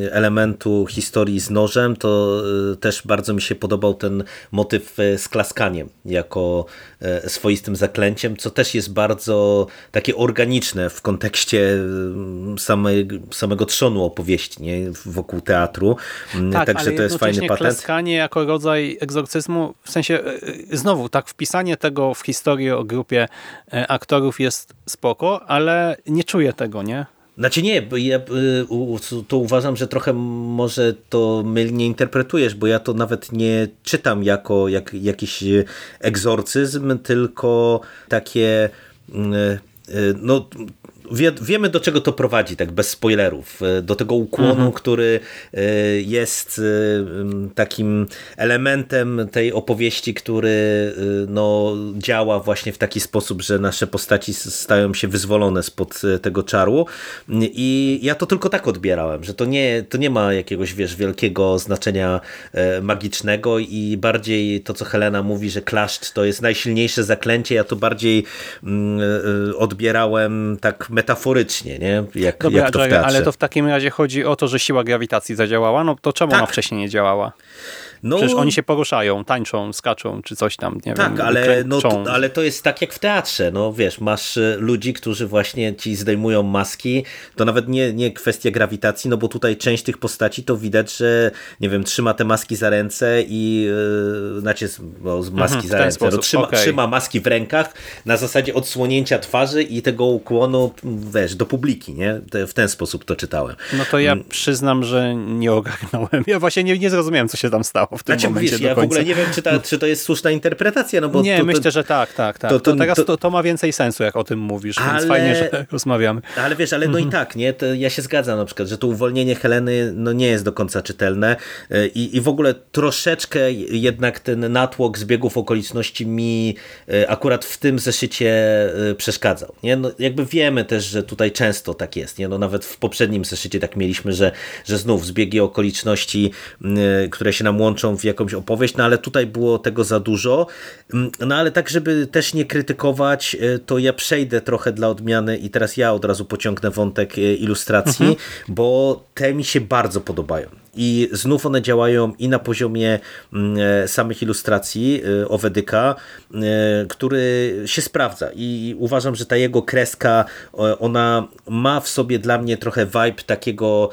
y, elementu historii z nożem, to też bardzo mi się podobał ten motyw z klaskaniem jako swoistym zaklęciem, co też jest bardzo takie organiczne w kontekście samej, samego trzonu opowieści nie? wokół teatru. Tak, Także to jest fajny patent wpisanie jako rodzaj egzorcyzmu, w sensie e, e, znowu, tak wpisanie tego w historię o grupie e, aktorów jest spoko, ale nie czuję tego, nie? Znaczy nie, bo ja to uważam, że trochę może to mylnie interpretujesz, bo ja to nawet nie czytam jako jak, jakiś egzorcyzm, tylko takie no wie, wiemy do czego to prowadzi, tak bez spoilerów. E, do tego ukłonu, mhm. który e, jest e, takim elementem tej opowieści, który no, działa właśnie w taki sposób, że nasze postaci stają się wyzwolone spod tego czaru. I ja to tylko tak odbierałem, że to nie, to nie ma jakiegoś, wiesz, wielkiego znaczenia magicznego i bardziej to, co Helena mówi, że klaszcz to jest najsilniejsze zaklęcie, ja to bardziej mm, odbierałem tak metaforycznie, nie? Jak, Dobra, jak to w ale to w takim razie chodzi o to, że siła grawitacji zadziałała, no to czemu tak. ona wcześniej nie działała? No, Przecież oni się poruszają, tańczą, skaczą, czy coś tam, nie tak, wiem. ale, no, to, ale to jest tak jak w teatrze, no wiesz, masz e, ludzi, którzy właśnie ci zdejmują maski, to nawet nie, nie kwestia grawitacji, no bo tutaj część tych postaci to widać, że nie wiem, trzyma te maski za ręce i yy, znaczy no, maski mhm, za ręce, no, trzyma, okay. trzyma maski w rękach na zasadzie odsłonięcia twarzy i tego ukłonu, wiesz, do publiki, nie? W ten sposób to czytałem. No to ja mm. przyznam, że nie ogarnąłem. Ja właśnie nie, nie zrozumiałem, co się tam stało w tym znaczy, momencie wiesz, ja w ogóle nie wiem, czy, ta, czy to jest słuszna interpretacja, no bo Nie, to, myślę, że tak, tak, tak. To, to, to teraz to, to, ma więcej sensu, jak o tym mówisz, ale, więc fajnie, że rozmawiamy. Ale wiesz, ale no i mhm. tak, nie? To ja się zgadzam na przykład, że to uwolnienie Heleny no nie jest do końca czytelne e, i, i w ogóle troszeczkę jednak ten natłok zbiegów okoliczności mi e, akurat w tym zeszycie e, przeszkadzał, nie? No, jakby wiemy też, że tutaj często tak jest, nie? No nawet w poprzednim zeszycie tak mieliśmy, że, że znów zbiegi okoliczności, które się nam łączą w jakąś opowieść, no ale tutaj było tego za dużo. Mm, no ale tak, żeby też nie krytykować, e, to ja przejdę trochę dla odmiany i teraz ja od razu pociągnę wątek e, ilustracji, mhm. bo te mi się bardzo podobają. I znów one działają i na poziomie mm, e, samych ilustracji e, Owedyka, e, który się sprawdza. I uważam, że ta jego kreska, ona ma w sobie dla mnie trochę vibe takiego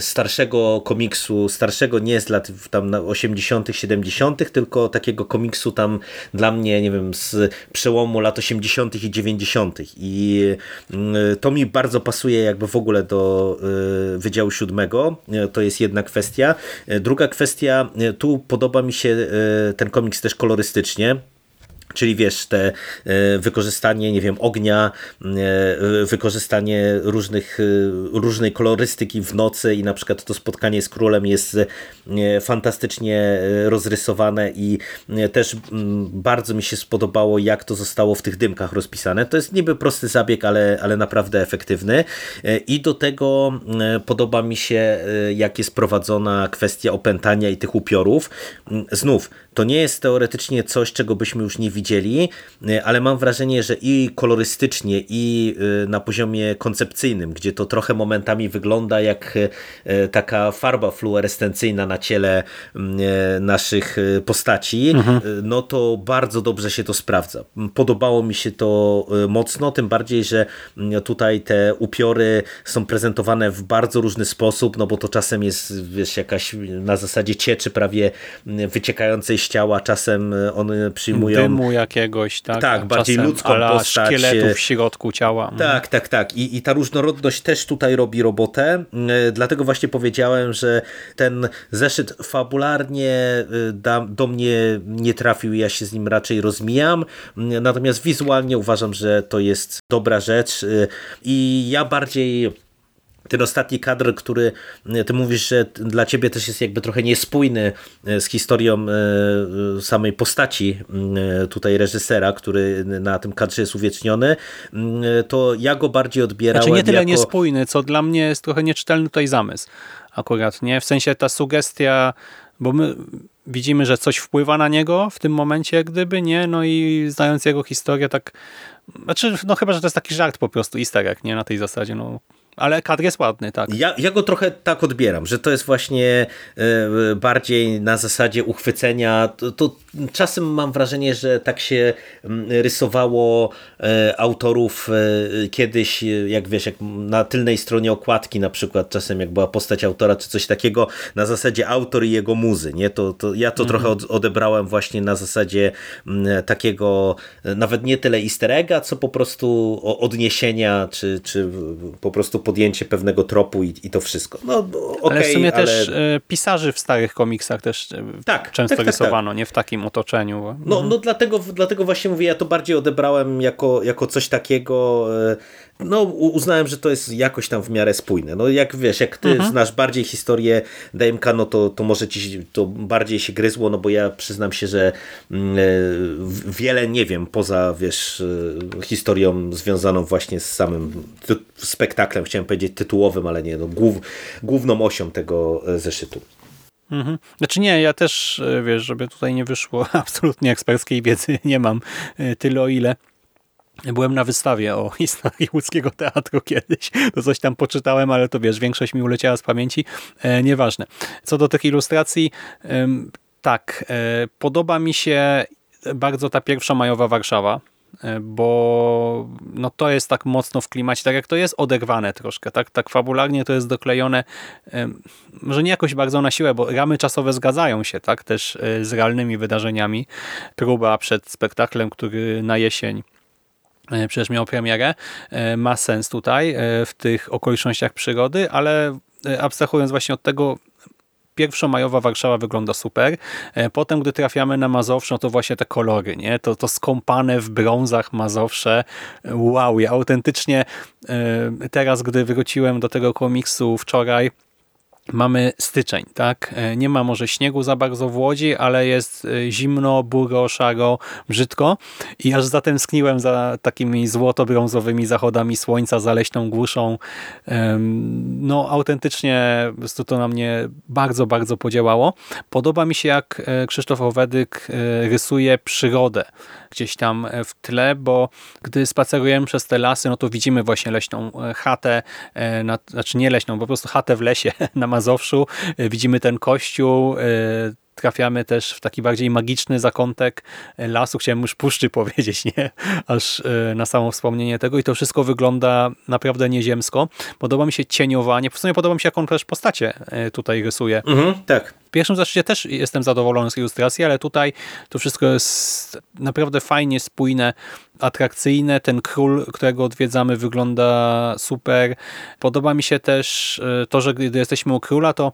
starszego komiksu, starszego nie z lat tam 80 70 tylko takiego komiksu tam dla mnie, nie wiem, z przełomu lat 80 i 90 i mm, to mi bardzo pasuje jakby w ogóle do Wydziału Siódmego, to jest jedna jedna kwestia. E, druga kwestia, e, tu podoba mi się e, ten komiks też kolorystycznie. Czyli wiesz, te e, wykorzystanie, nie wiem, ognia, e, wykorzystanie różnych, e, różnej kolorystyki w nocy i na przykład to spotkanie z królem jest fantastycznie rozrysowane i też bardzo mi się spodobało, jak to zostało w tych dymkach rozpisane. To jest niby prosty zabieg, ale, ale naprawdę efektywny. I do tego podoba mi się, jak jest prowadzona kwestia opętania i tych upiorów. Znów, to nie jest teoretycznie coś, czego byśmy już nie widzieli widzieli, ale mam wrażenie, że i kolorystycznie, i na poziomie koncepcyjnym, gdzie to trochę momentami wygląda jak taka farba fluorescencyjna na ciele naszych postaci, mhm. no to bardzo dobrze się to sprawdza. Podobało mi się to mocno, tym bardziej, że tutaj te upiory są prezentowane w bardzo różny sposób, no bo to czasem jest wiesz, jakaś na zasadzie cieczy prawie wyciekającej z ciała, czasem one przyjmują... Dymu jakiegoś, tak? Tak, bardziej ludzką postać. szkieletów w środku ciała. Mhm. Tak, tak, tak. I, I ta różnorodność też tutaj robi robotę, e, dlatego właśnie powiedziałem, że ten zeszyt fabularnie e, do mnie nie trafił, ja się z nim raczej rozmijam, natomiast wizualnie uważam, że to jest dobra rzecz e, i ja bardziej ten ostatni kadr, który e, ty mówisz, że dla ciebie też jest jakby trochę niespójny e, z historią e, samej postaci tutaj reżysera, który na tym kadrze jest uwieczniony, to ja go bardziej odbierałem Znaczy nie tyle jako... niespójny, co dla mnie jest trochę nieczytelny tutaj zamysł akurat, nie? W sensie ta sugestia, bo my widzimy, że coś wpływa na niego w tym momencie, jak gdyby, nie? No i znając jego historię, tak znaczy, no chyba, że to jest taki żart po prostu, easter egg, nie? Na tej zasadzie, no ale kadr jest ładny, tak. Ja, ja go trochę tak odbieram, że to jest właśnie e, bardziej na zasadzie uchwycenia. To, to, czasem mam wrażenie, że tak się rysowało e, autorów e, kiedyś, jak wiesz, jak na tylnej stronie okładki na przykład, czasem jak była postać autora czy coś takiego, na zasadzie autor i jego muzy, nie? To, to ja to mhm. trochę od, odebrałem właśnie na zasadzie takiego, nawet nie tyle easter egga, co po prostu odniesienia, czy, czy po prostu podjęcie pewnego tropu i, i to wszystko. No, okay, ale w sumie ale... też e, pisarzy w starych komiksach też e, tak, często tak, tak, rysowano, tak. nie w takim otoczeniu. No, mhm. no dlatego, dlatego właśnie mówię, ja to bardziej odebrałem jako, jako coś takiego, e, no uznałem, że to jest jakoś tam w miarę spójne. No jak wiesz, jak ty mhm. znasz bardziej historię DMK, no to, to może ci to bardziej się gryzło, no bo ja przyznam się, że mm, wiele nie wiem poza, wiesz, historią związaną właśnie z samym spektaklem, chciałem powiedzieć tytułowym, ale nie, no, głów, główną osią tego e, zeszytu. Mhm. Znaczy nie, ja też, e, wiesz, żeby tutaj nie wyszło absolutnie eksperckiej wiedzy, nie mam e, tyle o ile. Byłem na wystawie o historii łódzkiego teatru kiedyś, to coś tam poczytałem, ale to wiesz, większość mi uleciała z pamięci, e, nieważne. Co do tych ilustracji, tak, e, podoba mi się bardzo ta pierwsza majowa Warszawa, bo no to jest tak mocno w klimacie, tak jak to jest oderwane troszkę, tak, tak fabularnie to jest doklejone, e, może nie jakoś bardzo na siłę, bo ramy czasowe zgadzają się tak też e, z realnymi wydarzeniami. Próba przed spektaklem, który na jesień przecież miał premierę, ma sens tutaj w tych okolicznościach przyrody, ale abstrahując właśnie od tego, pierwszomajowa Warszawa wygląda super. E, potem, gdy trafiamy na Mazowsze, no to właśnie te kolory, nie? To, to skąpane w brązach Mazowsze. Wow, ja autentycznie e, teraz, gdy wróciłem do tego komiksu wczoraj, Mamy styczeń, tak? E, nie ma może śniegu za bardzo w Łodzi, ale jest zimno, buro, szaro, brzydko i aż zatęskniłem za takimi złoto-brązowymi zachodami słońca, za leśną głuszą. No autentycznie to na mnie bardzo, bardzo podziałało. Podoba mi się jak e, Krzysztof Owedyk e, rysuje przyrodę gdzieś tam w tle, bo gdy spacerujemy przez te lasy, no to widzimy właśnie leśną chatę, znaczy nie leśną, po prostu chatę w lesie na Mazowszu. E, widzimy ten kościół, e, trafiamy też w taki bardziej magiczny zakątek lasu, chciałem już puszczy powiedzieć, nie? Aż e, na samo wspomnienie tego i to wszystko wygląda naprawdę nieziemsko. Podoba mi się cieniowanie, w sumie podoba mi się jak on też postacie tutaj rysuje. Mhm, tak. Pierwszym zaszczycie też jestem zadowolony z ilustracji, ale tutaj to wszystko jest naprawdę fajnie spójne, atrakcyjne. Ten król, którego odwiedzamy wygląda super. Podoba mi się też to, że gdy jesteśmy u króla, to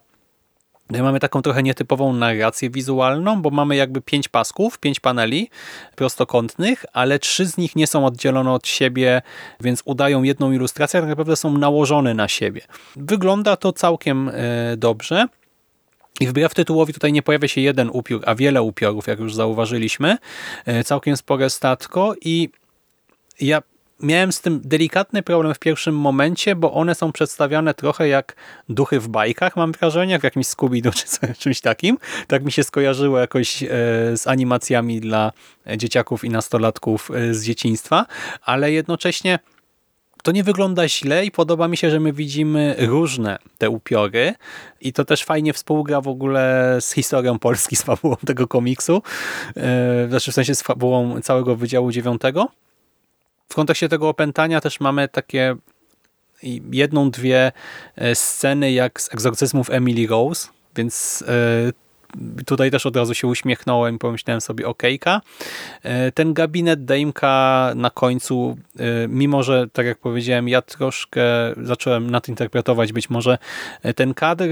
Mamy taką trochę nietypową narrację wizualną, bo mamy jakby pięć pasków, pięć paneli prostokątnych, ale trzy z nich nie są oddzielone od siebie, więc udają jedną ilustrację, a tak naprawdę są nałożone na siebie. Wygląda to całkiem e, dobrze. I wbrew tytułowi tutaj nie pojawia się jeden upiór, a wiele upiorów, jak już zauważyliśmy. E, całkiem spore statko i ja miałem z tym delikatny problem w pierwszym momencie, bo one są przedstawiane trochę jak duchy w bajkach, mam wrażenie, jak w jakimś Scooby-Doo czy czymś takim. Tak mi się skojarzyło jakoś e, z animacjami dla dzieciaków i nastolatków e, z dzieciństwa, ale jednocześnie to nie wygląda źle i podoba mi się, że my widzimy różne te upiory i to też fajnie współgra w ogóle z historią Polski, z fabułą tego komiksu, e, znaczy w sensie z fabułą całego Wydziału Dziewiątego. W kontekście tego opętania też mamy takie jedną, dwie e, sceny jak z egzorcyzmów Emily Rose, więc e, tutaj też od razu się uśmiechnąłem i pomyślałem sobie okejka. E, ten gabinet Dejmka na końcu, mimo że tak jak powiedziałem, ja troszkę zacząłem nadinterpretować być może ten kadr,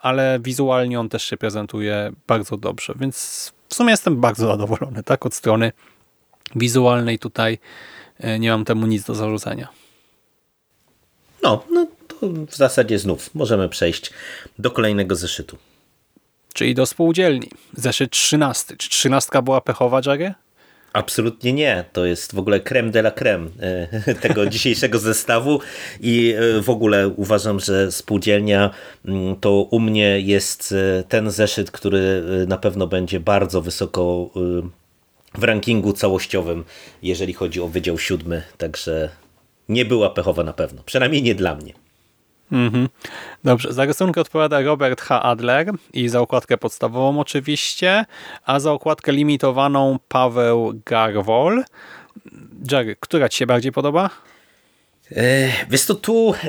ale wizualnie on też się prezentuje bardzo dobrze, więc w sumie jestem bardzo zadowolony, tak, od strony wizualnej tutaj E, nie mam temu nic do zarzucenia. No, no to w zasadzie znów możemy przejść do kolejnego zeszytu. Czyli do spółdzielni. Zeszyt 13. Czy 13 była pechowa, Jagger? Absolutnie nie. To jest w ogóle creme de la creme e, tego dzisiejszego zestawu i e, w ogóle uważam, że spółdzielnia mm, to u mnie jest ten zeszyt, który na pewno będzie bardzo wysoko w rankingu całościowym, jeżeli chodzi o Wydział Siódmy, także nie była pechowa na pewno, przynajmniej nie dla mnie. Mhm. Dobrze, za rysunkę odpowiada Robert H. Adler i za okładkę podstawową oczywiście, a za okładkę limitowaną Paweł Garwol. Jerry, która Ci się bardziej podoba? E, wiesz to tu e,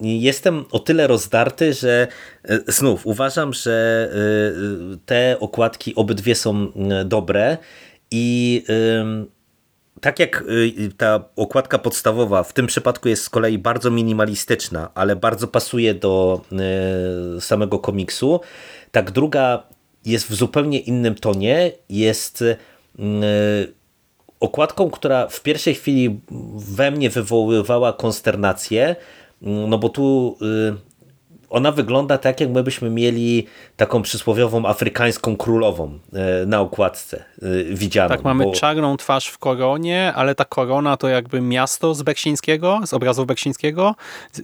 jestem o tyle rozdarty, że e, znów uważam, że te okładki obydwie są dobre i tak jak y, ta okładka podstawowa w tym przypadku jest z kolei bardzo minimalistyczna, ale bardzo pasuje do y, samego komiksu, tak druga jest w zupełnie innym tonie, jest y, okładką, która w pierwszej chwili we mnie wywoływała konsternację, no bo tu ona wygląda tak, jak my byśmy mieli taką przysłowiową afrykańską królową e, na okładce e, widzianą. Tak, mamy bo... czarną twarz w koronie, ale ta korona to jakby miasto z Beksińskiego, z obrazów Beksińskiego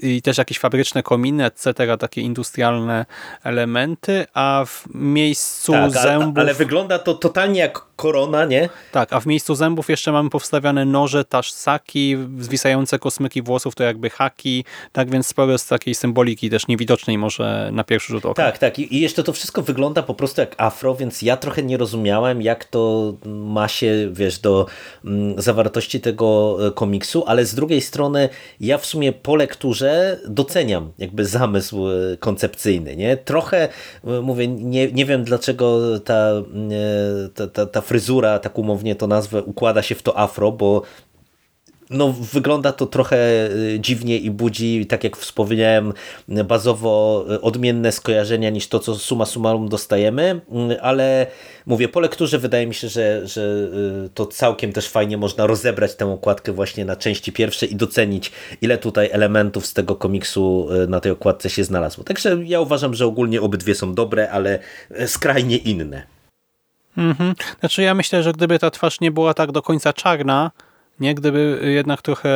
i też jakieś fabryczne kominy, etc., takie industrialne elementy, a w miejscu tak, zębów... Ale, ale wygląda to totalnie jak korona, nie? Tak, a w miejscu zębów jeszcze mamy powstawiane noże, saki, zwisające kosmyki włosów to jakby haki, tak więc sporo z takiej symboliki też niewidocznej może na pierwszy rzut oka. Tak, tak i jeszcze to wszystko wygląda po prostu jak afro, więc ja trochę nie rozumiałem jak to ma się, wiesz, do mm, zawartości tego e, komiksu, ale z drugiej strony ja w sumie po lekturze doceniam jakby zamysł e, koncepcyjny, nie? Trochę, e, mówię, nie, nie wiem dlaczego ta, ta, ta, ta fryzura, tak umownie to nazwę, układa się w to afro, bo no, wygląda to trochę y, dziwnie i budzi, tak jak wspomniałem, bazowo y, odmienne skojarzenia niż to, co suma summarum dostajemy, y, ale mówię, po lekturze wydaje mi się, że, że to całkiem też fajnie można rozebrać tę okładkę właśnie na części pierwsze i docenić, ile tutaj elementów z tego komiksu na tej okładce się znalazło. Także ja uważam, że ogólnie obydwie są dobre, ale skrajnie inne. Mhm. Znaczy ja myślę, że gdyby ta twarz nie była tak do końca czarna, nie, gdyby jednak trochę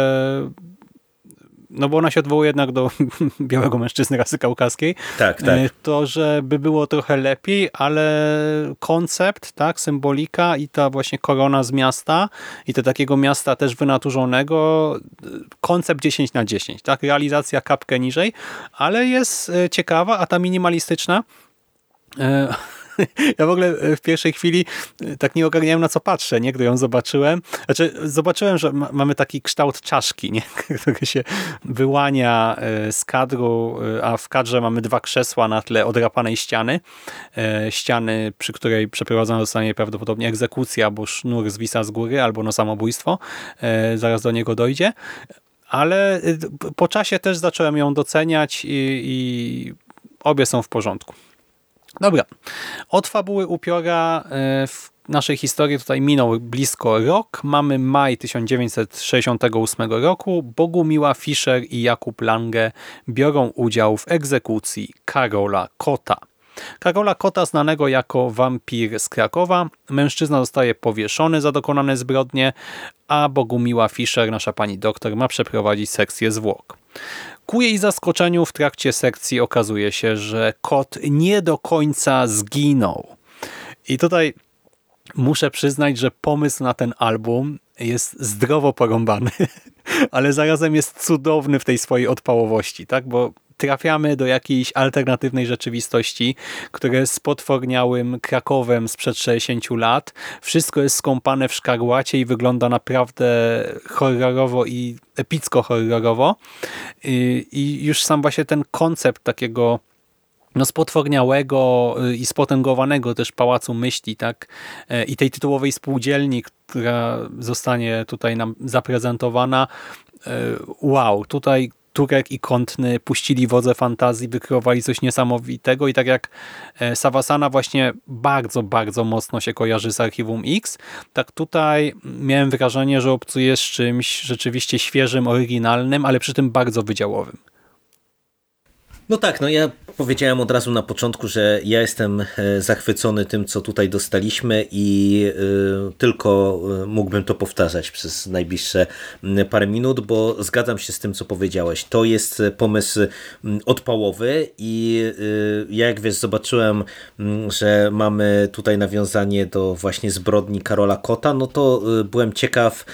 no bo ona się odwołuje jednak do białego mężczyzny rasy kaukaskiej, tak, tak. E, to żeby było trochę lepiej, ale koncept, tak, symbolika i ta właśnie korona z miasta i to takiego miasta też wynaturzonego, koncept 10 na 10, tak, realizacja kapkę niżej, ale jest e, ciekawa, a ta minimalistyczna ja w ogóle e, w pierwszej chwili e, tak nie ogarniałem na co patrzę, nie? Gdy ją zobaczyłem. Znaczy, zobaczyłem, że ma, mamy taki kształt czaszki, nie? który się wyłania e, z kadru, a w kadrze mamy dwa krzesła na tle odrapanej ściany. Ściany, przy której przeprowadzona zostanie prawdopodobnie egzekucja, bo sznur zwisa z góry, albo no samobójstwo. Zaraz do niego dojdzie. Ale po czasie też zacząłem ją doceniać i, i obie są w porządku. Dobra, od fabuły upiora e, w naszej historii tutaj minął blisko rok. Mamy maj 1968 roku. Bogumiła Fischer i Jakub Lange biorą udział w egzekucji Karola Kota. Karola Kota, znanego jako wampir z Krakowa, mężczyzna zostaje powieszony za dokonane zbrodnie, a Bogumiła Fischer, nasza pani doktor, ma przeprowadzić sekcję zwłok. Ku jej zaskoczeniu w trakcie sekcji okazuje się, że kot nie do końca zginął. I tutaj muszę przyznać, że pomysł na ten album jest zdrowo porąbany, ale zarazem jest cudowny w tej swojej odpałowości, tak? Bo trafiamy do jakiejś alternatywnej rzeczywistości, która jest spotworniałym Krakowem sprzed 60 lat. Wszystko jest skąpane w szkarłacie i wygląda naprawdę horrorowo i epicko-horrorowo. I, I już sam właśnie ten koncept takiego no, spotworniałego y, i spotęgowanego też Pałacu Myśli, tak? E, I tej tytułowej spółdzielni, która zostanie tutaj nam zaprezentowana. E, wow, tutaj Turek i Kątny puścili wodze fantazji, wykreowali coś niesamowitego i tak jak e, Savasana właśnie bardzo, bardzo mocno się kojarzy z Archiwum X, tak tutaj miałem wrażenie, że obcujesz czymś rzeczywiście świeżym, oryginalnym, ale przy tym bardzo wydziałowym. No tak, no ja powiedziałem od razu na początku, że ja jestem e, zachwycony tym, co tutaj dostaliśmy i e, tylko e, mógłbym to powtarzać przez najbliższe parę minut, bo zgadzam się z tym, co powiedziałeś. To jest pomysł odpałowy i ja jak wiesz, zobaczyłem, że mamy tutaj nawiązanie do właśnie zbrodni Karola Kota, no to byłem ciekaw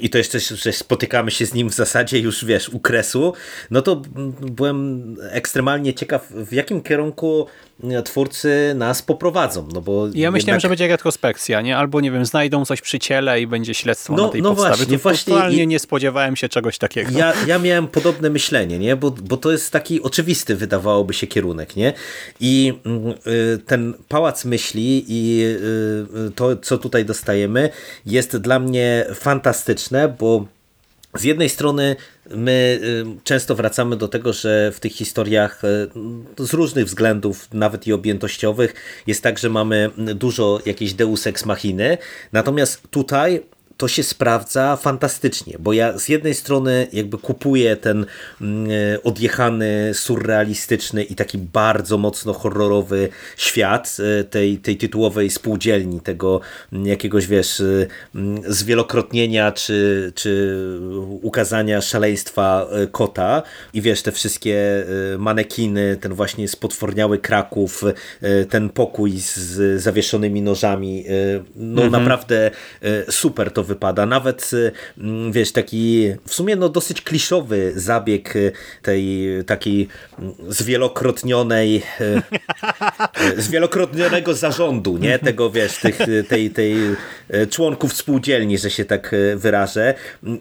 i to jeszcze, że spotykamy się z nim w zasadzie już, wiesz, u kresu, no to byłem ekstremalnie ciekaw, w jakim kierunku twórcy nas poprowadzą. No bo ja jednak... myślałem, że będzie retrospekcja, nie? albo nie wiem, znajdą coś przy ciele i będzie śledztwo no, na tej no podstawie. Właśnie, to właśnie totalnie i... nie spodziewałem się czegoś takiego. Ja, ja miałem podobne myślenie, nie? Bo, bo to jest taki oczywisty, wydawałoby się, kierunek. Nie? I y, ten pałac myśli i y, to, co tutaj dostajemy, jest dla mnie fantastyczne, bo z jednej strony my y, często wracamy do tego, że w tych historiach y, z różnych względów, nawet i objętościowych, jest tak, że mamy dużo jakiejś deus ex machiny, natomiast tutaj to się sprawdza fantastycznie, bo ja z jednej strony jakby kupuję ten mm, e, odjechany, surrealistyczny i taki bardzo mocno horrorowy świat e, tej, tej tytułowej spółdzielni, tego mm, jakiegoś, wiesz, e, mm, zwielokrotnienia czy, czy ukazania szaleństwa kota i wiesz, te wszystkie manekiny, ten właśnie spotworniały Kraków, ten pokój z zawieszonymi nożami, no mhm. naprawdę super to wypada. Nawet, y, mm, wiesz, taki w sumie no dosyć kliszowy zabieg y, tej takiej mm, zwielokrotnionej y, zwielokrotnionego zarządu, nie? Tego, wiesz, tych, tej, tej członków spółdzielni, że się tak wyrażę.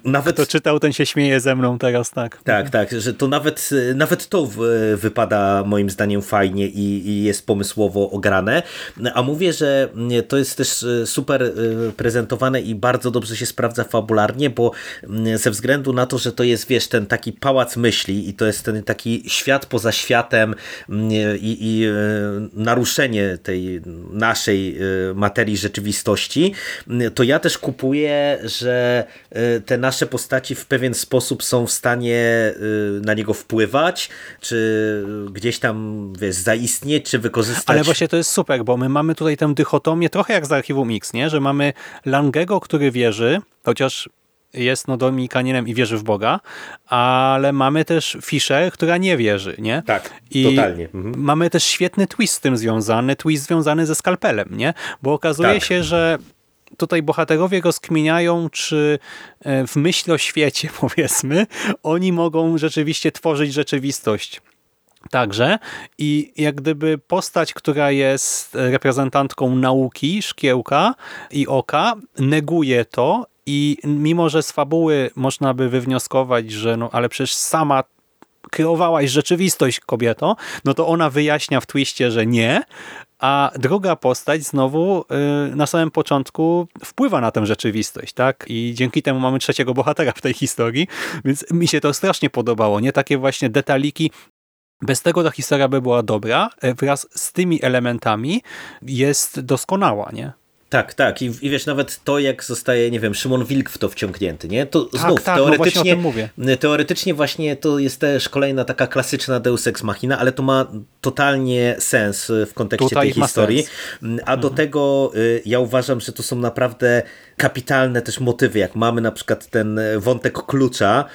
Nawet... Kto czytał, ten się śmieje ze mną teraz, tak. Tak, tak, że to nawet, nawet to wypada moim zdaniem fajnie i, i jest pomysłowo ograne. A mówię, że to jest też super prezentowane i bardzo dobrze się sprawdza fabularnie, bo mm, ze względu na to, że to jest, wiesz, ten taki pałac myśli i to jest ten taki świat poza światem mm, i, i e, naruszenie tej naszej e, materii rzeczywistości, mm, to ja też kupuję, że e, te nasze postaci w pewien sposób są w stanie na niego wpływać, czy gdzieś tam, wiesz, zaistnieć, czy wykorzystać. Ale właśnie to jest super, bo my mamy tutaj tę dychotomię trochę jak z Archiwum X, nie? że mamy Langego, który wie, wierzy, chociaż jest no dominikaninem i wierzy w Boga, ale mamy też Fischer, która nie wierzy, nie? Tak, I totalnie. Mhm. mamy też świetny twist z tym związany, twist związany ze skalpelem, nie? Bo okazuje tak. się, że tutaj bohaterowie rozkminiają, czy e, w myśli o świecie, powiedzmy, oni mogą rzeczywiście tworzyć rzeczywistość Także i jak gdyby postać, która jest reprezentantką nauki, szkiełka i oka, neguje to i mimo, że z fabuły można by wywnioskować, że no ale przecież sama kreowałaś rzeczywistość kobieto, no to ona wyjaśnia w twiście, że nie, a druga postać znowu yy, na samym początku wpływa na tę rzeczywistość, tak? I dzięki temu mamy trzeciego bohatera w tej historii, więc mi się to strasznie podobało, nie? Takie właśnie detaliki, bez tego ta historia by była dobra, e, wraz z tymi elementami jest doskonała, nie? Tak, tak. I, I wiesz, nawet to, jak zostaje, nie wiem, Szymon Wilk w to wciągnięty, nie? To Tak, znów, tak, no właśnie teoretycznie, teoretycznie właśnie to jest też kolejna taka klasyczna Deus Ex Machina, ale to ma totalnie sens w kontekście Tutaj tej historii. sens. A do tego y, ja uważam, że to są naprawdę kapitalne też motywy, jak mamy na przykład ten wątek klucza,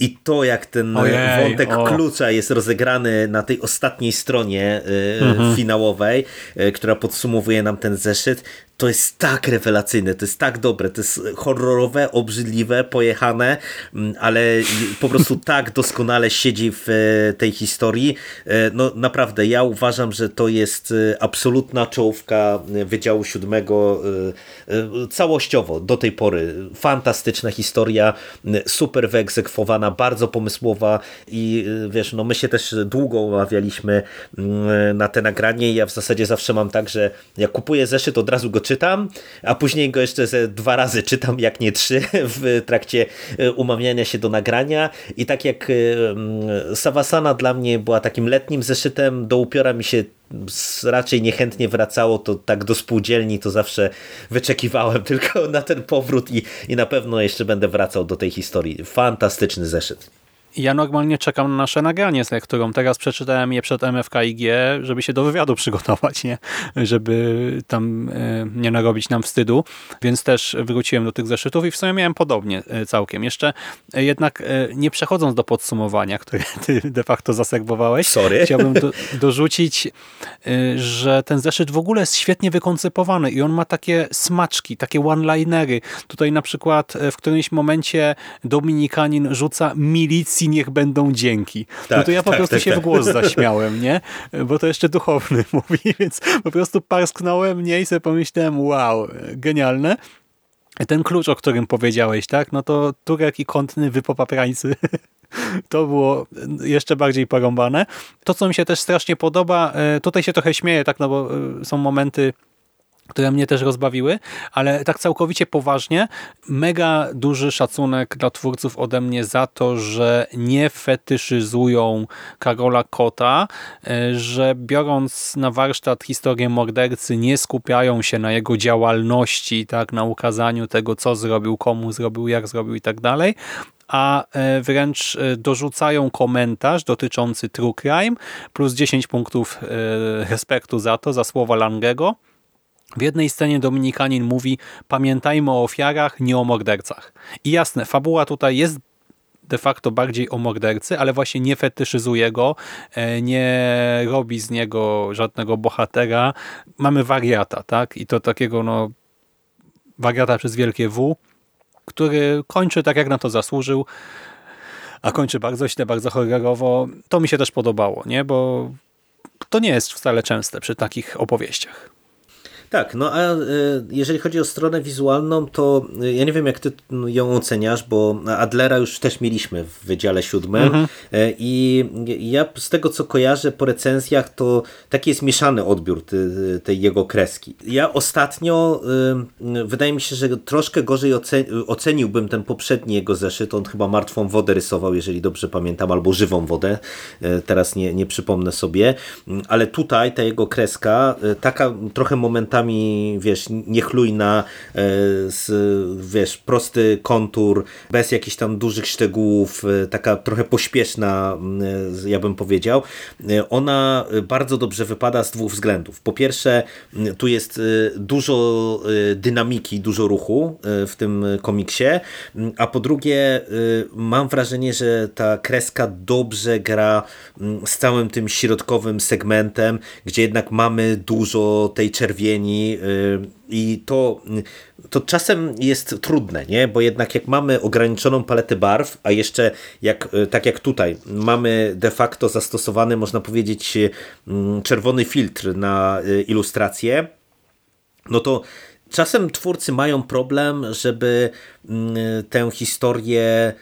i to, jak ten Ojej, wątek o. klucza jest rozegrany na tej ostatniej stronie y, Mhm. finałowej, y, która podsumowuje nam ten zeszyt, to jest tak rewelacyjne, to jest tak dobre, to jest horrorowe, obrzydliwe, pojechane, mm, ale po prostu tak doskonale siedzi w e, tej historii. E, No naprawdę, ja uważam, że to jest e, absolutna czołówka Wydziału Siódmego całościowo do tej pory. Fantastyczna historia, super wyegzekwowana, bardzo pomysłowa i wiesz, no my się też długo omawialiśmy na te nagranie ja w zasadzie zawsze mam tak, że jak kupuję zeszyt, od razu go czytam, a później go jeszcze ze dwa razy czytam, jak nie trzy, w trakcie e, umawiania się do nagrania. I tak jak e, mm, Savasana dla mnie była takim letnim zeszytem, do upiora mi się raczej niechętnie wracało, to tak do spółdzielni to zawsze wyczekiwałem tylko na ten powrót i, i na pewno jeszcze będę wracał do tej historii. Fantastyczny zeszyt. Ja normalnie czekam na nasze nagranie z lekturą. Teraz przeczytałem je przed MFKIG, żeby się do wywiadu przygotować, nie? Żeby tam e, nie narobić nam wstydu. Więc też wróciłem do tych zeszytów i w sumie miałem podobnie e, całkiem. Jeszcze e, jednak nie przechodząc do podsumowania, które ty de facto zaserwowałeś, Sorry. chciałbym do, dorzucić, że ten zeszyt w ogóle jest świetnie wykoncypowany i on ma takie smaczki, takie one-linery. Tutaj na przykład w którymś momencie Dominikanin rzuca milicji niech będą dzięki. no Tak, to ja po tak, prostu tak, się tak. w głos zaśmiałem, nie? Bo to jeszcze duchowny mówi, więc po prostu parsknąłem nie i sobie pomyślałem, wow, genialne. Ten klucz, o którym powiedziałeś, tak? No to Turek i kątny wypopaprańcy. To było jeszcze bardziej porąbane. To, co mi się też strasznie podoba, e, tutaj się trochę śmieję, tak, no bo e, są momenty, które mnie też rozbawiły, ale tak całkowicie poważnie, mega duży szacunek dla twórców ode mnie za to, że nie fetyszyzują Karola Kota, e, że biorąc na warsztat historię mordercy, nie skupiają się na jego działalności, tak, na ukazaniu tego, co zrobił, komu zrobił, jak zrobił i tak dalej, a e, wręcz e, dorzucają komentarz dotyczący True Crime plus 10 punktów respektu za to, za słowa Langego. W jednej scenie Dominikanin mówi pamiętajmy o ofiarach, nie o mordercach. I jasne, fabuła tutaj jest de facto bardziej o mordercy, ale właśnie nie fetyszyzuje go, e, nie robi z niego żadnego bohatera. Mamy wariata, tak? I to takiego no wariata przez wielkie W, który kończy tak, jak na to zasłużył, a kończy bardzo źle, bardzo horrorowo. To mi się też podobało, nie? Bo to nie jest wcale częste przy takich opowieściach. Tak, no a e, jeżeli chodzi o stronę wizualną, to e, ja nie wiem jak ty ją oceniasz, bo Adlera już też mieliśmy w Wydziale Siódmym Mhm. e, i ja z tego co kojarzę po recenzjach, to taki jest mieszany odbiór tej jego kreski. Ja ostatnio, wydaje mi się, że troszkę gorzej oce- oceniłbym ten poprzedni jego zeszyt, on chyba martwą wodę rysował, jeżeli dobrze pamiętam, albo żywą wodę, teraz nie, nie przypomnę sobie, ale tutaj ta jego kreska, taka trochę momentami, wiesz, niechlujna, e, z, wiesz, prosty kontur, bez jakichś tam dużych szczegółów, e, taka trochę pośpieszna, e, ja bym powiedział. Ona bardzo dobrze wypada z dwóch względów. Po pierwsze, tu jest dużo dynamiki, dużo ruchu w tym komiksie, a po drugie, mam wrażenie, że ta kreska dobrze gra z całym tym środkowym segmentem, gdzie jednak mamy dużo tej czerwieni y, i to, to czasem jest trudne, nie? bo jednak jak mamy ograniczoną paletę barw, a jeszcze jak, y, tak jak tutaj mamy de facto zastosowany, można powiedzieć, y, czerwony filtr na ilustrację, no to czasem twórcy mają problem, żeby mm, tę historię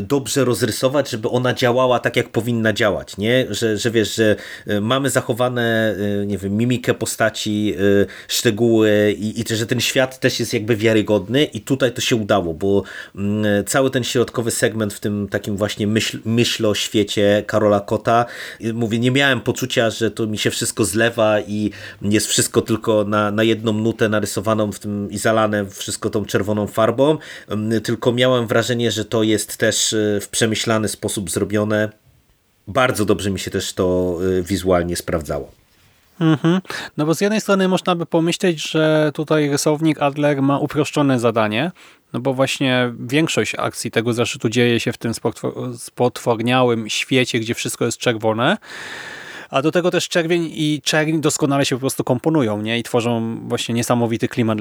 dobrze rozrysować, żeby ona działała tak, jak powinna działać, nie? Że, że wiesz, że e, mamy zachowane, nie wiem, mimikę postaci, szczegóły i, i że ten świat też jest jakby wiarygodny i tutaj to się udało, bo mm, cały ten środkowy segment w tym takim właśnie myśl, myśl o świecie Karola Kota, mówię, nie miałem poczucia, że to mi się wszystko zlewa i jest wszystko tylko na, na jedną nutę narysowaną w tym i zalane wszystko tą czerwoną farbą, mm, tylko miałem wrażenie, że to jest też e, w przemyślany sposób zrobione. Bardzo dobrze mi się też to e, wizualnie sprawdzało. Mhm. No bo z jednej strony można by pomyśleć, że tutaj rysownik Adler ma uproszczone zadanie, no bo właśnie większość akcji tego zeszytu dzieje się w tym spotworniałym świecie, gdzie wszystko jest czerwone, a do tego też czerwień i czerń doskonale się po prostu komponują nie? i tworzą właśnie niesamowity klimat,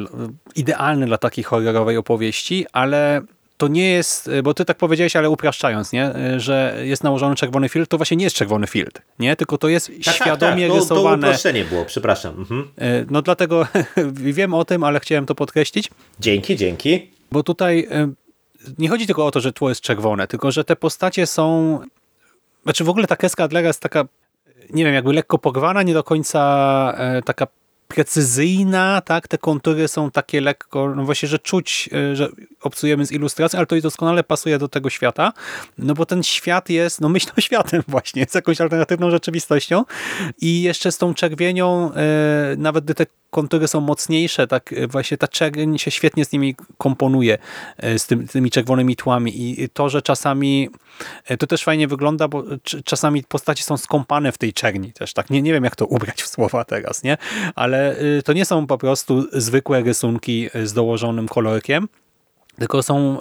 idealny dla takiej horrorowej opowieści, ale to nie jest, bo ty tak powiedziałeś, ale upraszczając, nie? że jest nałożony czerwony filtr, to właśnie nie jest czerwony filtr, nie? tylko to jest tak, świadomie tak, tak. No, rysowane. To uproszczenie było, przepraszam. Mhm. E, no dlatego wiem o tym, ale chciałem to podkreślić. Dzięki, dzięki. Bo tutaj e, nie chodzi tylko o to, że tło jest czerwone, tylko że te postacie są... Znaczy w ogóle ta kreska Adlera jest taka nie wiem, jakby lekko pogwana, nie do końca e, taka precyzyjna, tak? Te kontury są takie lekko, no właśnie, że czuć, e, że obcujemy z ilustracją, ale to doskonale pasuje do tego świata, no bo ten świat jest, no myślą światem właśnie, z jakąś alternatywną rzeczywistością i jeszcze z tą czerwienią, e, nawet gdy te kontury są mocniejsze, tak właśnie ta czerwień się świetnie z nimi komponuje, e, z tym, tymi czerwonymi tłami i to, że czasami e, to też fajnie wygląda, bo czasami postaci są skąpane w tej czerni też, tak, nie, nie wiem jak to ubrać w słowa teraz, nie, ale to nie są po prostu zwykłe rysunki z dołożonym kolorkiem, tylko są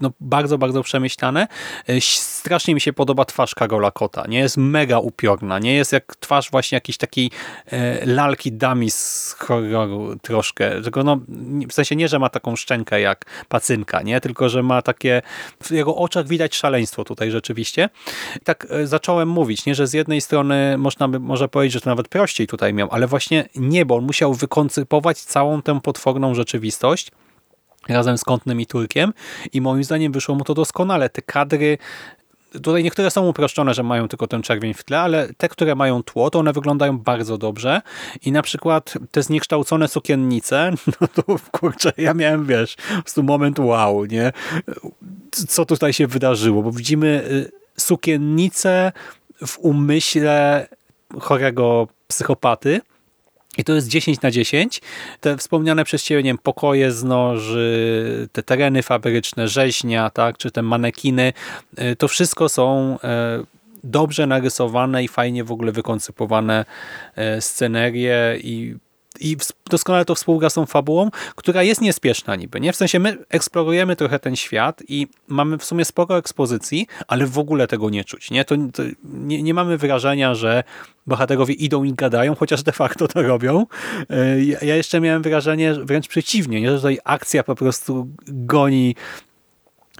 no, bardzo, bardzo przemyślane. E, strasznie mi się podoba twarz Karola Kota. Nie jest mega upiorna. Nie jest jak twarz właśnie jakiejś takiej e, lalki dami z horroru troszkę. Tylko no, w sensie nie, że ma taką szczękę jak pacynka, nie? Tylko, że ma takie... W jego oczach widać szaleństwo tutaj rzeczywiście. I tak e, zacząłem mówić, nie? Że z jednej strony można by może powiedzieć, że to nawet prościej tutaj miał, ale właśnie nie, bo on musiał wykoncypować całą tę potworną rzeczywistość razem z Kątnym i Turkiem i moim zdaniem wyszło mu to doskonale. Te kadry Tutaj niektóre są uproszczone, że mają tylko ten czerwień w tle, ale te, które mają tło, to one wyglądają bardzo dobrze i na przykład te zniekształcone sukiennice, no to kurczę, ja miałem, wiesz, po prostu moment wow, nie? Co tutaj się wydarzyło, bo widzimy y, sukiennice w umyśle chorego psychopaty, i to jest 10 na 10. Te wspomniane przez Ciebie, nie wiem, pokoje z noży, te tereny fabryczne, rzeźnia, tak, czy te manekiny, y, to wszystko są e, dobrze narysowane i fajnie w ogóle wykoncypowane e, scenerie i i doskonale to współgra z tą fabułą, która jest niespieszna niby. Nie? W sensie my eksplorujemy trochę ten świat i mamy w sumie sporo ekspozycji, ale w ogóle tego nie czuć. Nie, to, to nie, nie, mamy wrażenia, że bohaterowie idą i gadają, chociaż de facto to robią. E, ja jeszcze miałem wrażenie wręcz przeciwnie, nie? że tutaj akcja po prostu goni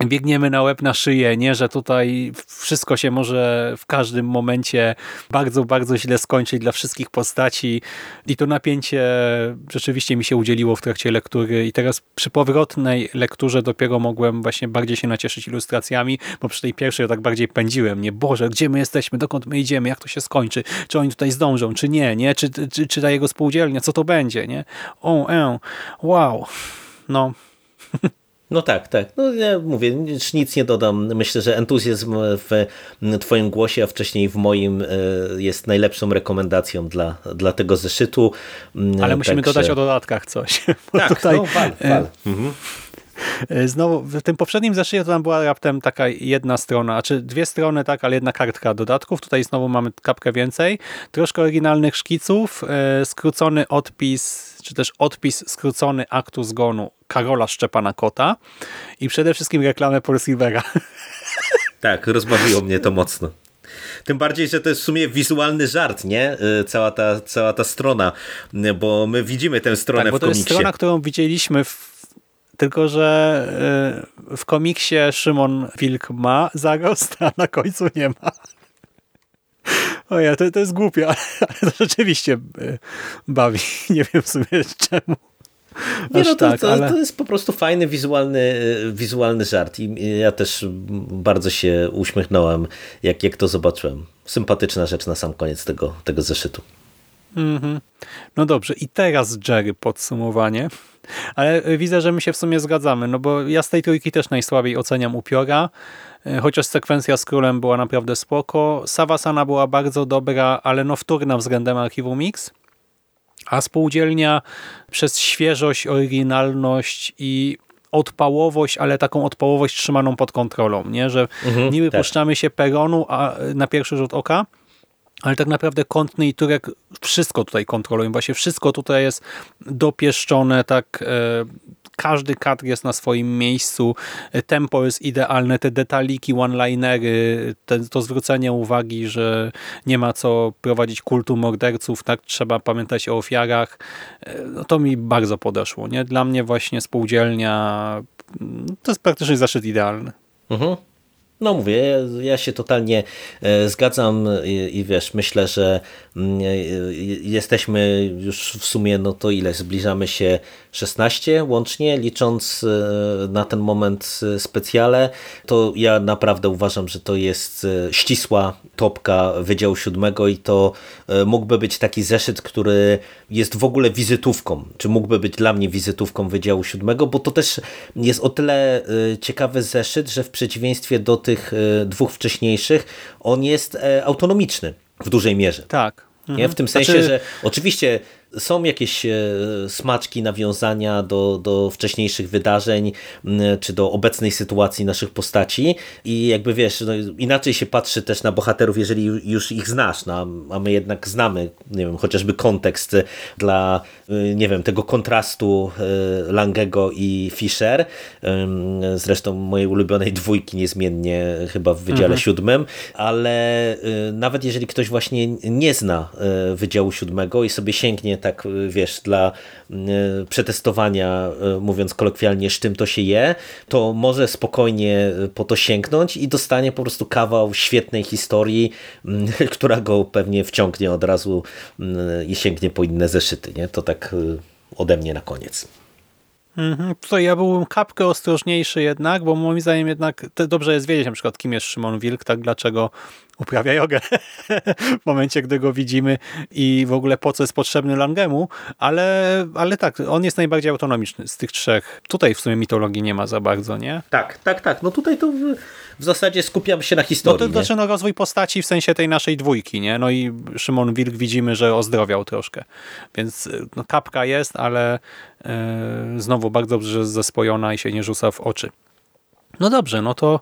biegniemy na łeb na szyję, nie, że tutaj wszystko się może w każdym momencie bardzo, bardzo źle skończyć dla wszystkich postaci. I to napięcie rzeczywiście mi się udzieliło w trakcie lektury. I teraz przy powrotnej lekturze dopiero mogłem właśnie bardziej się nacieszyć ilustracjami, bo przy tej pierwszej tak bardziej pędziłem, nie, Boże, gdzie my jesteśmy, dokąd my idziemy, jak to się skończy, czy oni tutaj zdążą, czy nie, nie, czy, czy, czy ta jego spółdzielnia, co to będzie, nie, o, e, wow, no... No tak, tak. No ja mówię, nic nie dodam. Myślę, że entuzjazm w twoim głosie, a wcześniej w moim e, jest najlepszą rekomendacją dla, dla tego zeszytu. Mm, Ale musimy Także... dodać o dodatkach coś. Tak, tutaj, no, wal, wal. Mhm. E, znowu, w tym poprzednim zeszycie to tam była raptem taka jedna strona, a czy dwie strony, tak, ale jedna kartka dodatków. Tutaj znowu mamy kapkę więcej. Troszkę oryginalnych szkiców, e, skrócony odpis, czy też odpis skrócony aktu zgonu Karola Szczepana Kota i przede wszystkim reklamę Polsivera. Tak, rozbawiło mnie to mocno. Tym bardziej, że to jest w sumie wizualny żart, nie? E, cała ta, cała ta strona, bo my widzimy tę stronę tak, bo w komiksie. to jest strona, którą widzieliśmy w tylko, że y, w komiksie Szymon Wilk ma zarost, a na końcu nie ma. Oja, to, to jest głupie, ale, ale to rzeczywiście y, bawi. Nie wiem w sumie czemu. Nie, no to, tak, to, ale... to jest po prostu fajny, wizualny, wizualny żart i ja też bardzo się uśmiechnąłem, jak, jak to zobaczyłem. Sympatyczna rzecz na sam koniec tego, tego zeszytu. Mhm. No dobrze, i teraz Jerry podsumowanie. Ale widzę, że my się w sumie zgadzamy, no bo ja z tej trójki też najsłabiej oceniam upiora, e, chociaż sekwencja z królem była naprawdę spoko. Savasana była bardzo dobra, ale no wtórna względem archiwum Mix. A spółdzielnia przez świeżość, oryginalność i odpałowość, ale taką odpałowość trzymaną pod kontrolą, nie? że Mhm, niby tak. puszczamy się peronu a, na pierwszy rzut oka, ale tak naprawdę kątny i turek wszystko tutaj kontrolują. Właśnie wszystko tutaj jest dopieszczone, tak e, każdy kadr jest na swoim miejscu, e, tempo jest idealne, te detaliki, one-linery, to zwrócenie uwagi, że nie ma co prowadzić kultu morderców, tak trzeba pamiętać o ofiarach. E, no to mi bardzo podeszło. Nie? Dla mnie właśnie spółdzielnia mm, to jest praktycznie zaszczyt idealny. Mhm. No mówię, ja, się totalnie e, zgadzam i, i wiesz, myślę, że jesteśmy już w sumie, no to ile, zbliżamy się 16 łącznie, licząc e, na ten moment e, specjale, to ja naprawdę uważam, że to jest e, ścisła topka Wydziału Siódmego i to e, mógłby być taki zeszyt, który jest w ogóle wizytówką, czy mógłby być dla mnie wizytówką Wydziału Siódmego, bo to też jest o tyle e, ciekawy zeszyt, że w przeciwieństwie do tych e, dwóch wcześniejszych, on jest e, autonomiczny w dużej mierze. Tak. Nie? W tym sensie, Znaczy- że oczywiście są jakieś e, smaczki, nawiązania do, do wcześniejszych wydarzeń, czy do obecnej sytuacji naszych postaci? I jakby wiesz, no, inaczej się patrzy też na bohaterów, jeżeli ju- już ich znasz, no, a my jednak znamy, nie wiem, chociażby kontekst dla, y, nie wiem, tego kontrastu y, Langego i Fischer, Ym, zresztą mojej ulubionej dwójki niezmiennie chyba w Wydziale Siódmym, ale nawet jeżeli ktoś właśnie nie zna Wydziału Siódmego i sobie sięgnie tak, y, wiesz, dla y, przetestowania, y, mówiąc kolokwialnie, z czym to się je, to może spokojnie po to sięgnąć i dostanie po prostu kawał świetnej historii, która go pewnie wciągnie od razu i sięgnie po inne zeszyty, nie? To tak ode mnie na koniec. Mhm. Tutaj ja byłbym kapkę ostrożniejszy jednak, bo moim zdaniem jednak dobrze jest wiedzieć na przykład kim jest Szymon Wilk, tak dlaczego uprawia jogę w momencie, gdy go widzimy i w ogóle po co jest potrzebny Langemu, ale, ale tak, on jest najbardziej autonomiczny z tych trzech. Tutaj w sumie mitologii nie ma za bardzo, nie? Tak, tak, tak. No tutaj to w, w zasadzie skupiam się na No historii. to nie? znaczy no, rozwój postaci w sensie tej naszej dwójki, nie? No i Szymon Wilk widzimy, że ozdrowiał troszkę. Więc no, kapka jest, ale e, znowu bardzo dobrze zespojona i się nie rzuca w oczy. No dobrze, no to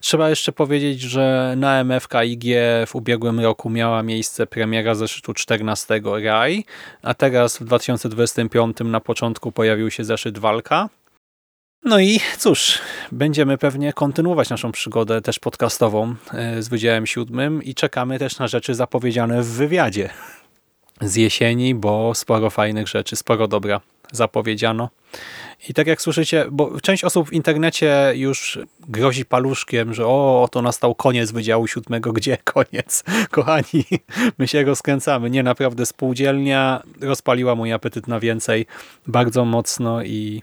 trzeba jeszcze powiedzieć, że na MFKIG w ubiegłym roku miała miejsce premiera zeszytu 14 Raj, a teraz w 2025 na początku pojawił się zeszyt Walka. No i cóż, będziemy pewnie kontynuować naszą przygodę też podcastową e, z Wydziałem Siódmym i czekamy też na rzeczy zapowiedziane w wywiadzie z jesieni, bo sporo fajnych rzeczy, sporo dobra zapowiedziano. I tak jak słyszycie, bo część osób w internecie już grozi paluszkiem, że o, to nastał koniec Wydziału Siódmego. Gdzie koniec? Kochani, my się rozkręcamy. Nie, naprawdę spółdzielnia rozpaliła mój apetyt na więcej bardzo mocno i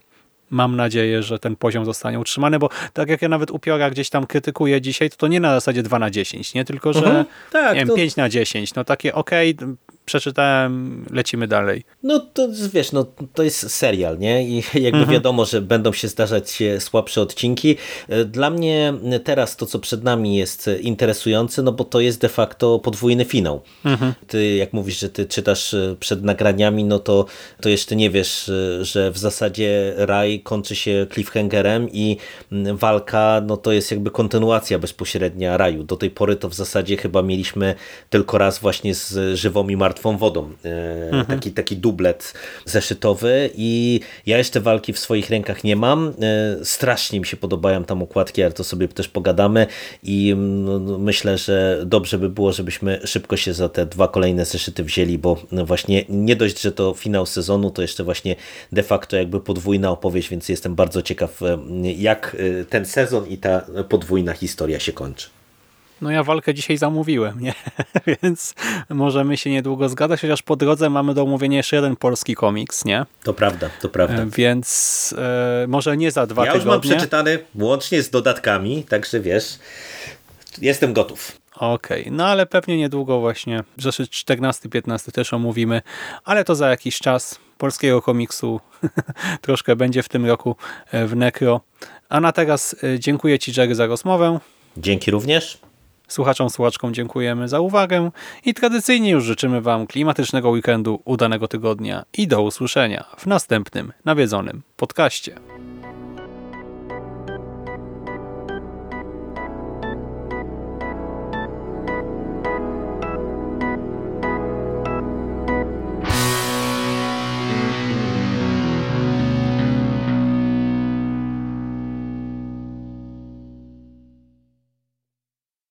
mam nadzieję, że ten poziom zostanie utrzymany, bo tak jak ja nawet upiora gdzieś tam krytykuję dzisiaj, to to nie na zasadzie 2 na 10, nie? Tylko, że Mhm. Tak, nie wiem, to- 5 na 10. No takie okej, przeczytałem, lecimy dalej. No to wiesz, no to jest serial, nie? I jakby wiadomo, że będą się zdarzać się słabsze odcinki. Dla mnie teraz to, co przed nami jest interesujące, no bo to jest de facto podwójny finał. Ty, jak mówisz, że ty czytasz e, przed nagraniami, no to, to jeszcze nie wiesz, e, że w zasadzie raj kończy się cliffhangerem i walka, no to jest jakby kontynuacja bezpośrednia raju. Do tej pory to w zasadzie chyba mieliśmy tylko raz właśnie z żywą i martwą wodą. E, taki, taki dublet zeszytowy i ja jeszcze walki w swoich rękach nie mam. E, strasznie mi się podobają tam układki, ale to sobie też pogadamy i mm, no, myślę, że dobrze by było, żebyśmy szybko się za te dwa kolejne zeszyty wzięli, bo no właśnie nie dość, że to finał sezonu, to jeszcze właśnie de facto jakby podwójna opowieść, więc jestem bardzo ciekaw, e, jak ten sezon i ta podwójna historia się kończy. No ja walkę dzisiaj zamówiłem, nie? Więc możemy się niedługo zgadać, chociaż po drodze mamy do omówienia jeszcze jeden polski komiks, nie? To prawda, to prawda. E, Więc e, może nie za dwa Ja już mam tygodnie. przeczytany łącznie z dodatkami, także wiesz, jestem gotów. Okej, no ale pewnie niedługo właśnie zeszyt 14-15 też omówimy, ale to za jakiś czas polskiego komiksu troszkę będzie w tym roku e, w Necro. A na teraz e, dziękuję Ci Jerry za rozmowę. Dzięki również. Słuchaczom, słuchaczkom dziękujemy za uwagę i tradycyjnie już życzymy Wam klimatycznego weekendu, udanego tygodnia i do usłyszenia w następnym nawiedzonym podcaście.